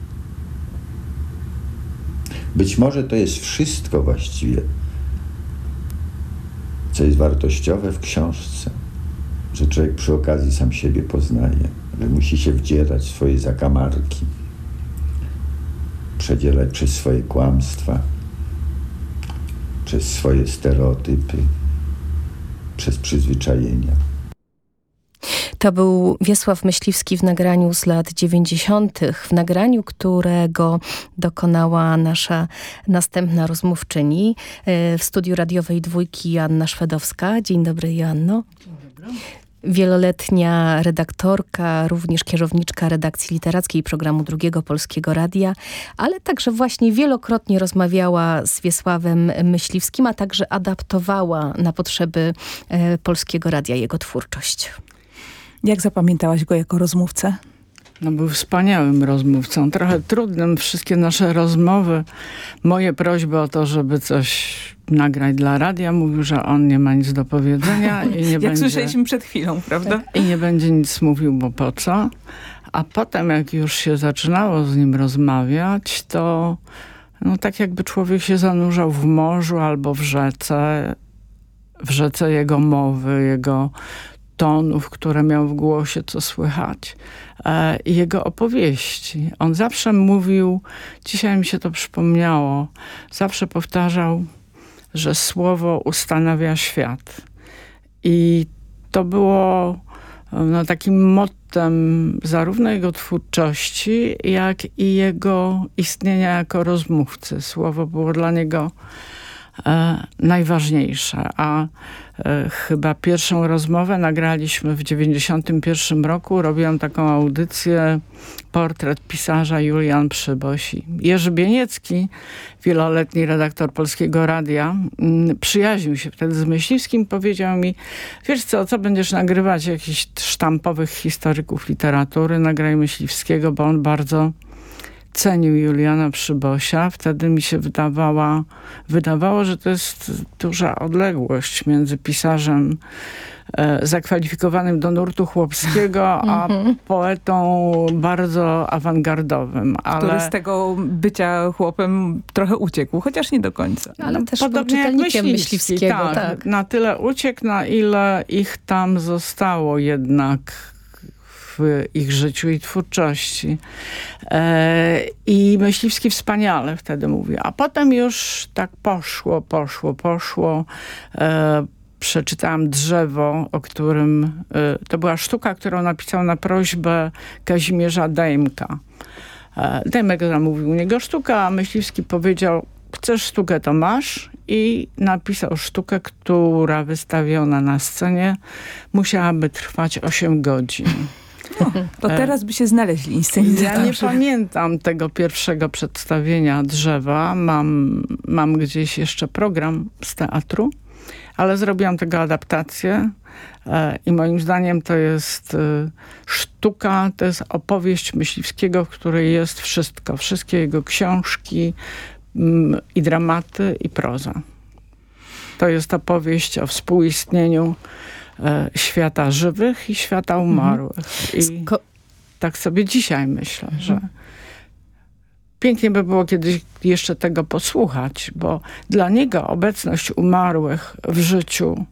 Być może to jest wszystko właściwie, co jest wartościowe w książce że człowiek przy okazji sam siebie poznaje, że musi się wdzierać w swoje zakamarki, przedzielać przez swoje kłamstwa, przez swoje stereotypy, przez przyzwyczajenia. To był Wiesław Myśliwski w nagraniu z lat 90., w nagraniu, którego dokonała nasza następna rozmówczyni e, w studiu radiowej dwójki Joanna Szwedowska. Dzień dobry Joanno. Dzień dobry wieloletnia redaktorka, również kierowniczka redakcji literackiej programu Drugiego Polskiego Radia, ale także właśnie wielokrotnie rozmawiała z Wiesławem Myśliwskim, a także adaptowała na potrzeby e, Polskiego Radia jego twórczość. Jak zapamiętałaś go jako rozmówcę? No był wspaniałym rozmówcą, trochę trudnym. Wszystkie nasze rozmowy, moje prośby o to, żeby coś nagrać dla radia, mówił, że on nie ma nic do powiedzenia. I nie jak będzie, słyszeliśmy przed chwilą, prawda? I nie będzie nic mówił, bo po co? A potem jak już się zaczynało z nim rozmawiać, to no tak jakby człowiek się zanurzał w morzu albo w rzece, w rzece jego mowy, jego tonów, które miał w głosie, co słychać e, i jego opowieści. On zawsze mówił, dzisiaj mi się to przypomniało, zawsze powtarzał, że słowo ustanawia świat. I to było no, takim mottem zarówno jego twórczości, jak i jego istnienia jako rozmówcy. Słowo było dla niego e, najważniejsze. A e, chyba pierwszą rozmowę nagraliśmy w 91 roku. Robiłam taką audycję, portret pisarza Julian Przybosi. Jerzy Bieniecki, wieloletni redaktor Polskiego Radia, m, przyjaźnił się wtedy z Myśliwskim. Powiedział mi, wiesz co, co będziesz nagrywać jakichś sztampowych historyków literatury, nagraj Myśliwskiego, bo on bardzo cenił Juliana Przybosia. Wtedy mi się wydawała, wydawało, że to jest duża odległość między pisarzem e, zakwalifikowanym do nurtu chłopskiego, a Mhm. poetą bardzo awangardowym. Który Ale z tego bycia chłopem trochę uciekł, chociaż nie do końca. Ale też był Podobnie czytelnikiem Myśliwski, Myśliwskiego. Tak, tak. Na tyle uciekł, na ile ich tam zostało jednak ich życiu i twórczości. E, I Myśliwski wspaniale wtedy mówił. A potem już tak poszło, poszło, poszło. E, przeczytałam Drzewo, o którym... E, to była sztuka, którą napisał na prośbę Kazimierza Dejmka. E, Dejmek zamówił u niego sztukę, a Myśliwski powiedział, chcesz sztukę, to masz. I napisał sztukę, która wystawiona na scenie musiałaby trwać 8 godzin. To E, teraz by się znaleźli inscenizatorzy. Ja nie pamiętam tego pierwszego przedstawienia drzewa. Mam, mam gdzieś jeszcze program z teatru, ale zrobiłam tego adaptację e, i moim zdaniem to jest e, sztuka, to jest opowieść Myśliwskiego, w której jest wszystko. Wszystkie jego książki mm, i dramaty i proza. To jest opowieść o współistnieniu świata żywych i świata umarłych. I tak sobie dzisiaj myślę, że pięknie by było kiedyś jeszcze tego posłuchać, bo dla niego obecność umarłych w życiu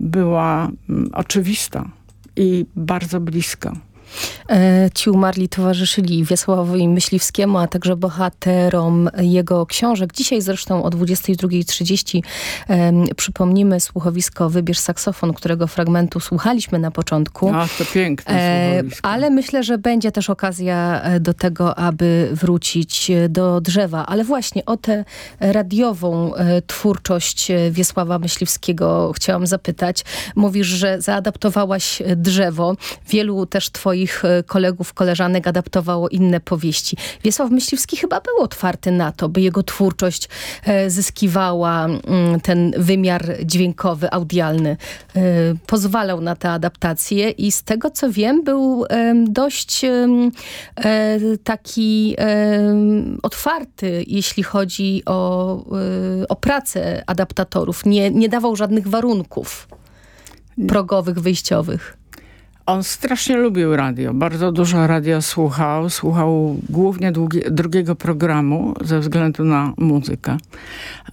była mm, oczywista i bardzo bliska. E, Ci umarli towarzyszyli Wiesławowi Myśliwskiemu, a także bohaterom jego książek. Dzisiaj zresztą o 22.30 em, przypomnimy słuchowisko Wybierz saksofon, którego fragmentu słuchaliśmy na początku. Ach, to piękne E, słuchowisko. ale myślę, że będzie też okazja e, do tego, aby wrócić do drzewa. Ale właśnie o tę radiową twórczość Wiesława Myśliwskiego chciałam zapytać. Mówisz, że zaadaptowałaś drzewo. Wielu też twoich e, kolegów, koleżanek adaptowało inne powieści. Wiesław Myśliwski chyba był otwarty na to, by jego twórczość e, zyskiwała mm, ten wymiar dźwiękowy, audialny. E, Pozwalał na te adaptacje i z tego co wiem był dość taki otwarty, jeśli chodzi o, o pracę adaptatorów. Nie, nie dawał żadnych warunków progowych, wyjściowych. On strasznie lubił radio. Bardzo dużo radio słuchał. Słuchał głównie długie, drugiego programu ze względu na muzykę.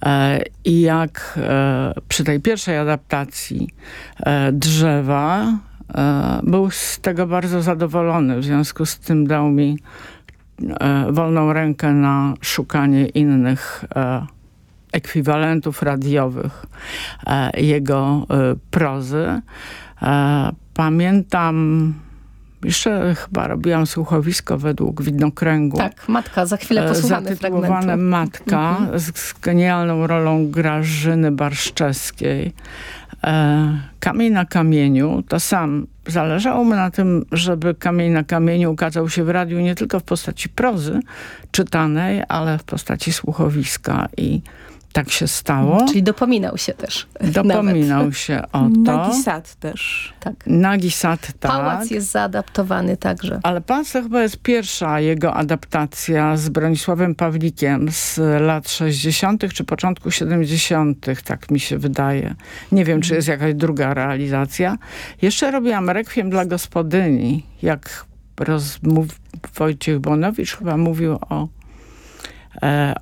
E, I jak e, przy tej pierwszej adaptacji e, Drzewa e, był z tego bardzo zadowolony. W związku z tym dał mi e, wolną rękę na szukanie innych e, ekwiwalentów radiowych jego prozy. Pamiętam, jeszcze chyba robiłam słuchowisko według widnokręgu. Tak, Matka, za chwilę E, posłuchamy Zatytułowane fragmentu. Matka Mhm. z, z genialną rolą Grażyny Barszczewskiej. E, Kamień na kamieniu, to sam zależało mi na tym, żeby Kamień na kamieniu ukazał się w radiu nie tylko w postaci prozy czytanej, ale w postaci słuchowiska i tak się stało. Czyli dopominał się też. Dopominał nawet. się o to. Nagi Sad też. Tak. Nagi Sad, tak. Pałac jest zaadaptowany także. Ale Pałac to chyba jest pierwsza jego adaptacja z Bronisławem Pawlikiem z lat 60. czy początku 70., tak mi się wydaje. Nie wiem, czy jest jakaś druga realizacja. Jeszcze robiłam rekwiem dla gospodyni, jak rozmów Wojciech Bonowicz chyba mówił o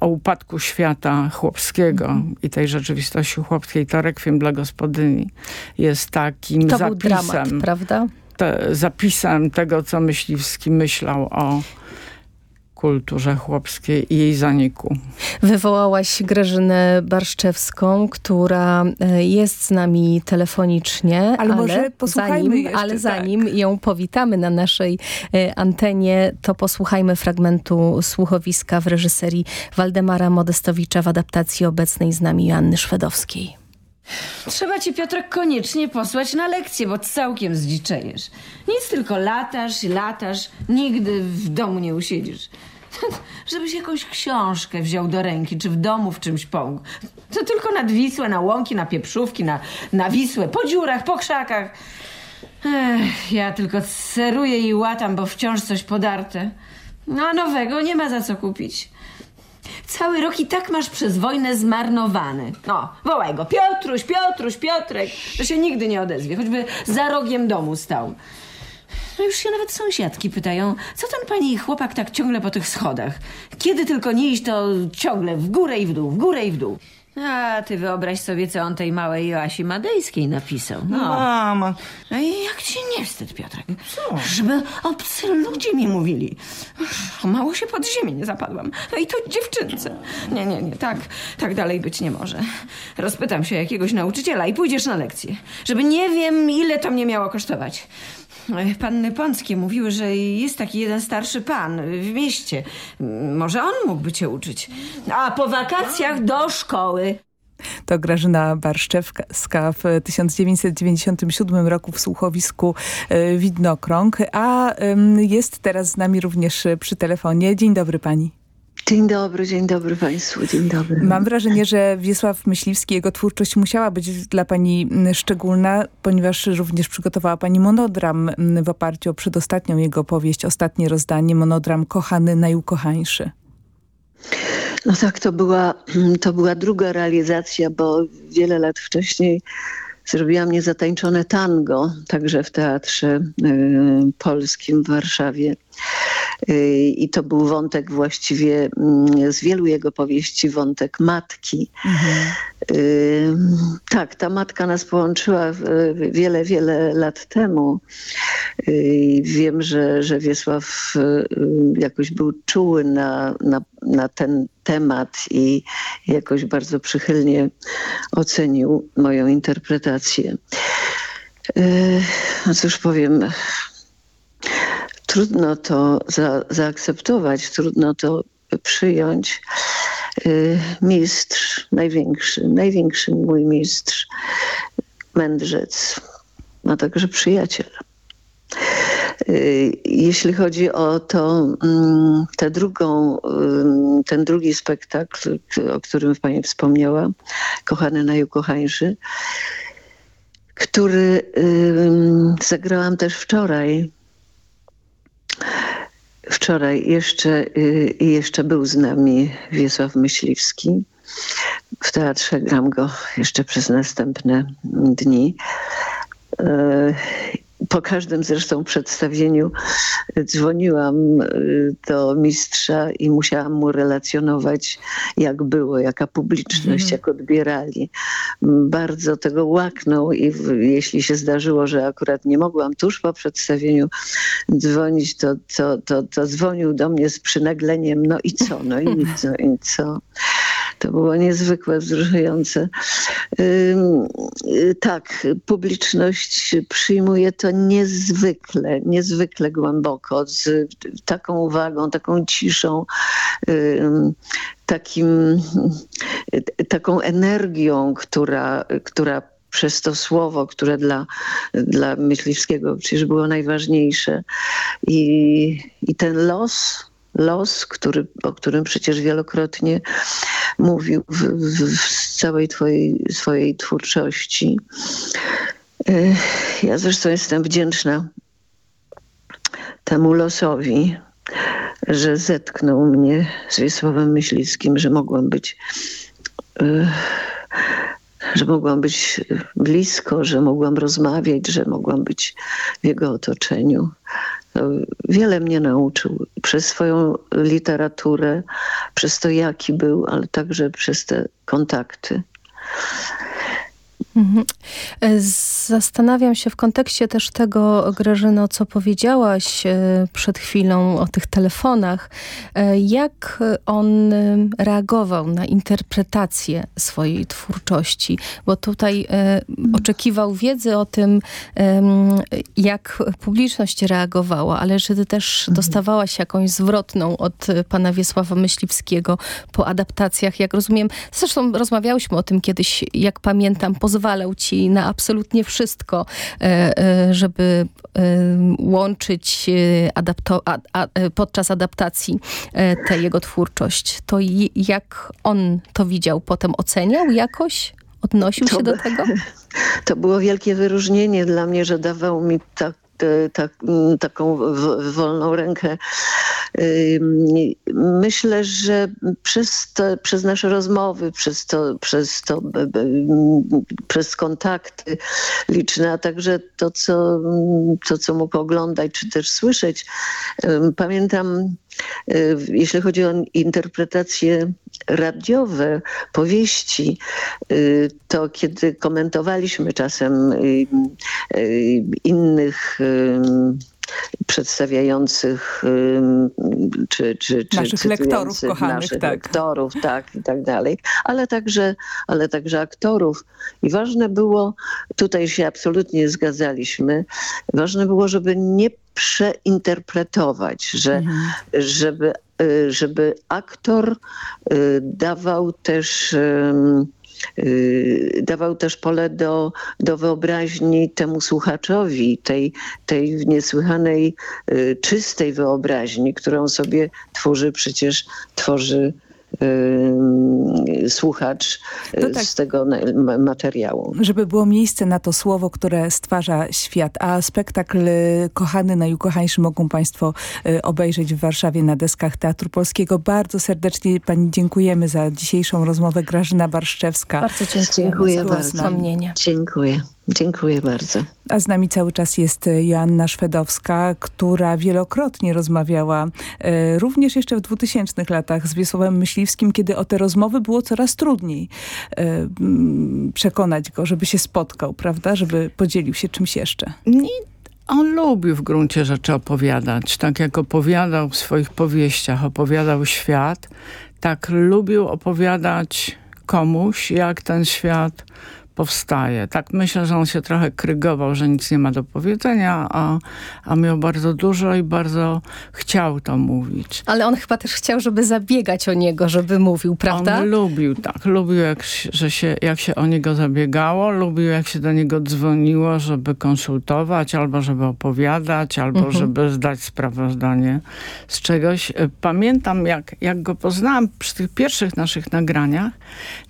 o upadku świata chłopskiego i tej rzeczywistości chłopskiej, to rekwiem dla gospodyni jest takim To był zapisem dramat, prawda? te, zapisem tego, co Myśliwski myślał o kulturze chłopskiej i jej zaniku. Wywołałaś Grażynę Barszczewską, która e, jest z nami telefonicznie, ale, ale może posłuchajmy zanim, jeszcze, ale zanim tak. ją powitamy na naszej e, antenie, to posłuchajmy fragmentu słuchowiska w reżyserii Waldemara Modestowicza w adaptacji obecnej z nami Joanny Szwedowskiej. Trzeba cię, Piotrek, koniecznie posłać na lekcję, bo całkiem zdziczejesz. Nic, tylko latasz i latasz, nigdy w domu nie usiedzisz. Żebyś jakąś książkę wziął do ręki, czy w domu w czymś pomógł. To tylko nad Wisłę, na łąki, na pieprzówki, na, na Wisłę, po dziurach, po krzakach. Ech, ja tylko ceruję i łatam, bo wciąż coś podarte. No a nowego nie ma za co kupić. Cały rok i tak masz przez wojnę zmarnowany. No, wołaj go. Piotruś, Piotruś, Piotrek. To się nigdy nie odezwie, choćby za rogiem domu stał. No już się nawet sąsiadki pytają, co ten pani chłopak tak ciągle po tych schodach? Kiedy tylko nie iść, to ciągle w górę i w dół, w górę i w dół. A ty wyobraź sobie, co on tej małej Joasi Madejskiej napisał. No. Mama. No i jak ci nie wstyd, Piotrek? Co? Żeby obcy ludzie mi mówili. O, mało się pod ziemię nie zapadłam. No i to dziewczynce. Nie, nie, nie, tak, tak dalej być nie może. Rozpytam się jakiegoś nauczyciela i pójdziesz na lekcję. Żeby nie wiem, ile to mnie miało kosztować. Panny Pąckie mówiły, że jest taki jeden starszy pan w mieście. Może on mógłby cię uczyć. A po wakacjach do szkoły. To Grażyna Barszczewska w 1997 roku w słuchowisku e, Widnokrąg, a jest teraz z nami również przy telefonie. Dzień dobry pani. Dzień dobry, dzień dobry Państwu, dzień dobry. Mam wrażenie, że Wiesław Myśliwski, jego twórczość musiała być dla Pani szczególna, ponieważ również przygotowała Pani monodram w oparciu o przedostatnią jego powieść, ostatnie rozdanie, monodram Kochany najukochańszy. No tak, to była, to była druga realizacja, bo wiele lat wcześniej zrobiłam niezatańczone tango, także w Teatrze y, Polskim w Warszawie. Y, I to był wątek właściwie mm, z wielu jego powieści, wątek matki. Mhm. Y, tak, ta matka nas połączyła wiele, wiele lat temu. Y, wiem, że, że Wiesław jakoś był czuły na, na, na ten temat i jakoś bardzo przychylnie ocenił moją interpretację. No cóż powiem, trudno to za, zaakceptować, trudno to przyjąć. Y, mistrz, największy, największy mój mistrz, mędrzec, a także przyjaciel. Y, jeśli chodzi o to, mm, tę drugą, ten drugi spektakl, o którym Pani wspomniała, Kochany najukochańszy, który zagrałam też wczoraj Wczoraj jeszcze, y, jeszcze był z nami Wiesław Myśliwski. W teatrze gram go jeszcze przez następne dni. Po każdym zresztą przedstawieniu dzwoniłam y, do mistrza i musiałam mu relacjonować, jak było, jaka publiczność, mm. jak odbierali. Bardzo tego łaknął i jeśli się zdarzyło, że akurat nie mogłam tuż po przedstawieniu dzwonić, to, to, to, to dzwonił do mnie z przynagleniem, no i co, no i co, i co. To było niezwykle wzruszające. Tak, publiczność przyjmuje to niezwykle, niezwykle głęboko, z taką uwagą, taką ciszą, takim, taką energią, która, która przez to słowo, które dla, dla Myśliwskiego przecież było najważniejsze. I, i ten los, los, który, o którym przecież wielokrotnie mówił w, w, w całej twojej, swojej twórczości. Ja zresztą jestem wdzięczna temu losowi, że zetknął mnie z Wiesławem Myślickim, że mogłam być że mogłam być blisko, że mogłam rozmawiać, że mogłam być w jego otoczeniu. Wiele mnie nauczył przez swoją literaturę, przez to jaki był, ale także przez te kontakty. Mhm. E, zastanawiam się w kontekście też tego, Grażyno, co powiedziałaś e, przed chwilą o tych telefonach. E, jak on reagował na interpretację swojej twórczości? Bo tutaj oczekiwał wiedzy o tym, jak publiczność reagowała, ale czy ty też mhm. dostawałaś jakąś zwrotną od pana Wiesława Myśliwskiego po adaptacjach? Jak rozumiem, zresztą rozmawiałyśmy o tym kiedyś, jak pamiętam, pozwalał pozwalał ci na absolutnie wszystko, e, e, żeby e, łączyć adapto podczas adaptacji tę jego twórczość. To jak on to widział? Potem oceniał jakoś? Odnosił to, się do tego? To było wielkie wyróżnienie dla mnie, że dawał mi tak tak, taką wolną rękę. Myślę, że przez, to, przez nasze rozmowy, przez to, przez to, przez kontakty liczne, a także to, co, to, co mógł oglądać, czy też słyszeć. Pamiętam, jeśli chodzi o interpretacje radiowe, powieści, to kiedy komentowaliśmy czasem innych przedstawiających czy, czy, czy naszych lektorów kochanych, naszych tak. lektorów, tak i tak dalej, ale także, ale także aktorów. I ważne było, tutaj się absolutnie zgadzaliśmy, ważne było, żeby nie przeinterpretować, że, mhm. żeby, y, żeby aktor y, dawał też dawał też pole do, do wyobraźni temu słuchaczowi, tej, tej niesłychanej, y, czystej wyobraźni, którą sobie tworzy przecież, tworzy słuchacz y, tak, z tego materiału. Żeby było miejsce na to słowo, które stwarza świat, a spektakl Kochany na Jukochańszy mogą Państwo y, obejrzeć w Warszawie na deskach Teatru Polskiego. Bardzo serdecznie Pani dziękujemy za dzisiejszą rozmowę. Grażyna Barszczewska. Bardzo dziękuję. Dziękuję bardzo. Dziękuję. Dziękuję bardzo. A z nami cały czas jest Joanna Szwedowska, która wielokrotnie rozmawiała e, również jeszcze w 2000 latach z Wiesławem Myśliwskim, kiedy o te rozmowy było coraz trudniej e, przekonać go, żeby się spotkał, prawda? Żeby podzielił się czymś jeszcze. Nie. On lubił w gruncie rzeczy opowiadać. Tak jak opowiadał w swoich powieściach, opowiadał świat, tak lubił opowiadać komuś, jak ten świat powstaje. Tak myślę, że on się trochę krygował, że nic nie ma do powiedzenia, a, a miał bardzo dużo i bardzo chciał to mówić. Ale on chyba też chciał, żeby zabiegać o niego, żeby mówił, prawda? On lubił, tak. Lubił, jak, że się, jak się o niego zabiegało, lubił, jak się do niego dzwoniło, żeby konsultować, albo żeby opowiadać, albo mhm. żeby zdać sprawozdanie z czegoś. Pamiętam, jak, jak go poznałam przy tych pierwszych naszych nagraniach.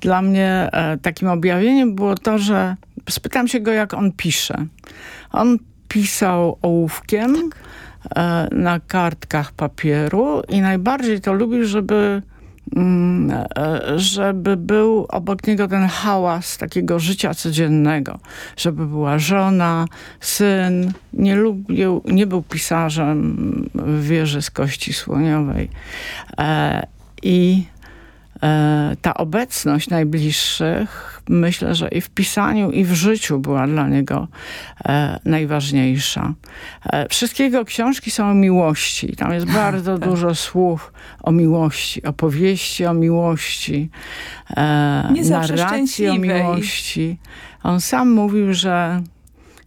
Dla mnie e, takim objawieniem było to, że spytam się go, jak on pisze. On pisał ołówkiem tak. e, na kartkach papieru i najbardziej to lubił, żeby mm, e, żeby był obok niego ten hałas takiego życia codziennego, żeby była żona, syn. Nie lubił, nie był pisarzem w wieży z kości słoniowej. E, I ta obecność najbliższych, myślę, że i w pisaniu, i w życiu była dla niego e, najważniejsza. E, wszystkie jego książki są o miłości. Tam jest bardzo tak. dużo słów o miłości, opowieści o miłości, narracji o miłości. On sam mówił, że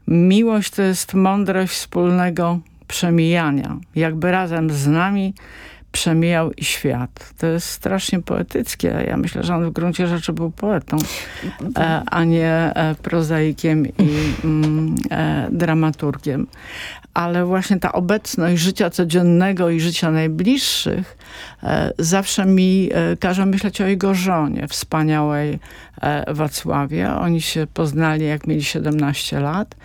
miłość to jest mądrość wspólnego przemijania. Jakby razem z nami przemijał i świat. To jest strasznie poetyckie. Ja myślę, że on w gruncie rzeczy był poetą, e, a nie e, prozaikiem i mm, e, dramaturgiem. Ale właśnie ta obecność życia codziennego i życia najbliższych zawsze mi każe myśleć o jego żonie, wspaniałej Wacławie. Oni się poznali, jak mieli 17 lat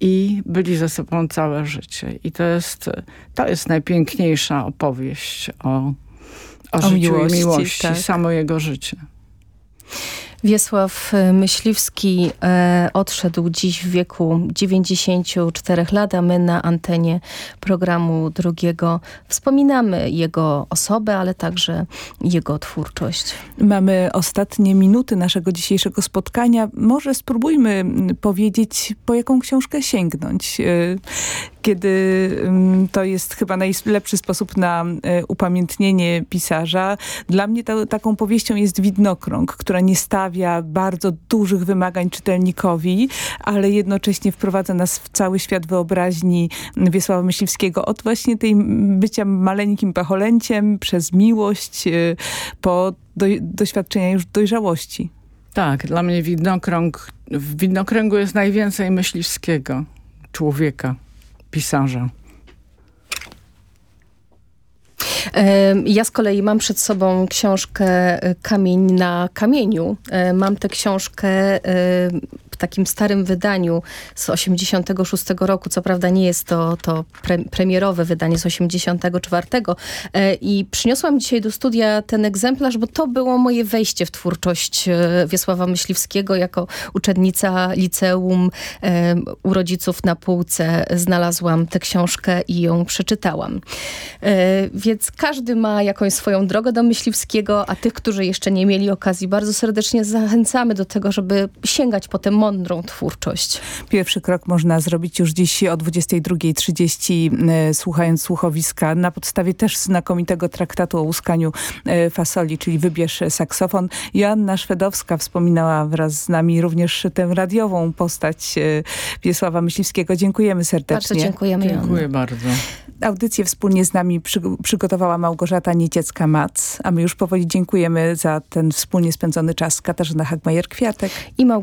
i byli ze sobą całe życie. I to jest, to jest najpiękniejsza opowieść o, o, o życiu miłości, i miłości, tak. samo jego życie. Wiesław Myśliwski e, odszedł dziś w wieku 94 lat, a my na antenie programu drugiego wspominamy jego osobę, ale także jego twórczość. Mamy ostatnie minuty naszego dzisiejszego spotkania. Może spróbujmy powiedzieć, po jaką książkę sięgnąć. Kiedy to jest chyba najlepszy sposób na e, upamiętnienie pisarza. Dla mnie to, taką powieścią jest Widnokrąg, która nie stawia bardzo dużych wymagań czytelnikowi, ale jednocześnie wprowadza nas w cały świat wyobraźni Wiesława Myśliwskiego. Od właśnie tej bycia maleńkim pacholęciem, przez miłość, e, po do, doświadczenia już dojrzałości. Tak, dla mnie widnokrąg, w widnokręgu jest najwięcej myśliwskiego człowieka, pisarza. Ja z kolei mam przed sobą książkę e, Kamień na kamieniu. E, mam tę książkę e, takim starym wydaniu z 86 roku. Co prawda nie jest to, to pre, premierowe wydanie z 84 i przyniosłam dzisiaj do studia ten egzemplarz, bo to było moje wejście w twórczość Wiesława Myśliwskiego jako uczennica liceum u rodziców na półce znalazłam tę książkę i ją przeczytałam. Więc każdy ma jakąś swoją drogę do Myśliwskiego, a tych, którzy jeszcze nie mieli okazji, bardzo serdecznie zachęcamy do tego, żeby sięgać po tę mądrą twórczość. Pierwszy krok można zrobić już dziś o 22.30 e, słuchając słuchowiska na podstawie też znakomitego traktatu o łuskaniu e, fasoli, czyli wybierz saksofon. Joanna Szwedowska wspominała wraz z nami również tę radiową postać e, Wiesława Myśliwskiego. Dziękujemy serdecznie. Bardzo dziękujemy. Dziękuję bardzo. Audycję wspólnie z nami przy, przygotowała Małgorzata Nieciecka-Mac, a my już powoli dziękujemy za ten wspólnie spędzony czas. Katarzyna Hagmajer-Kwiatek i Małgorzata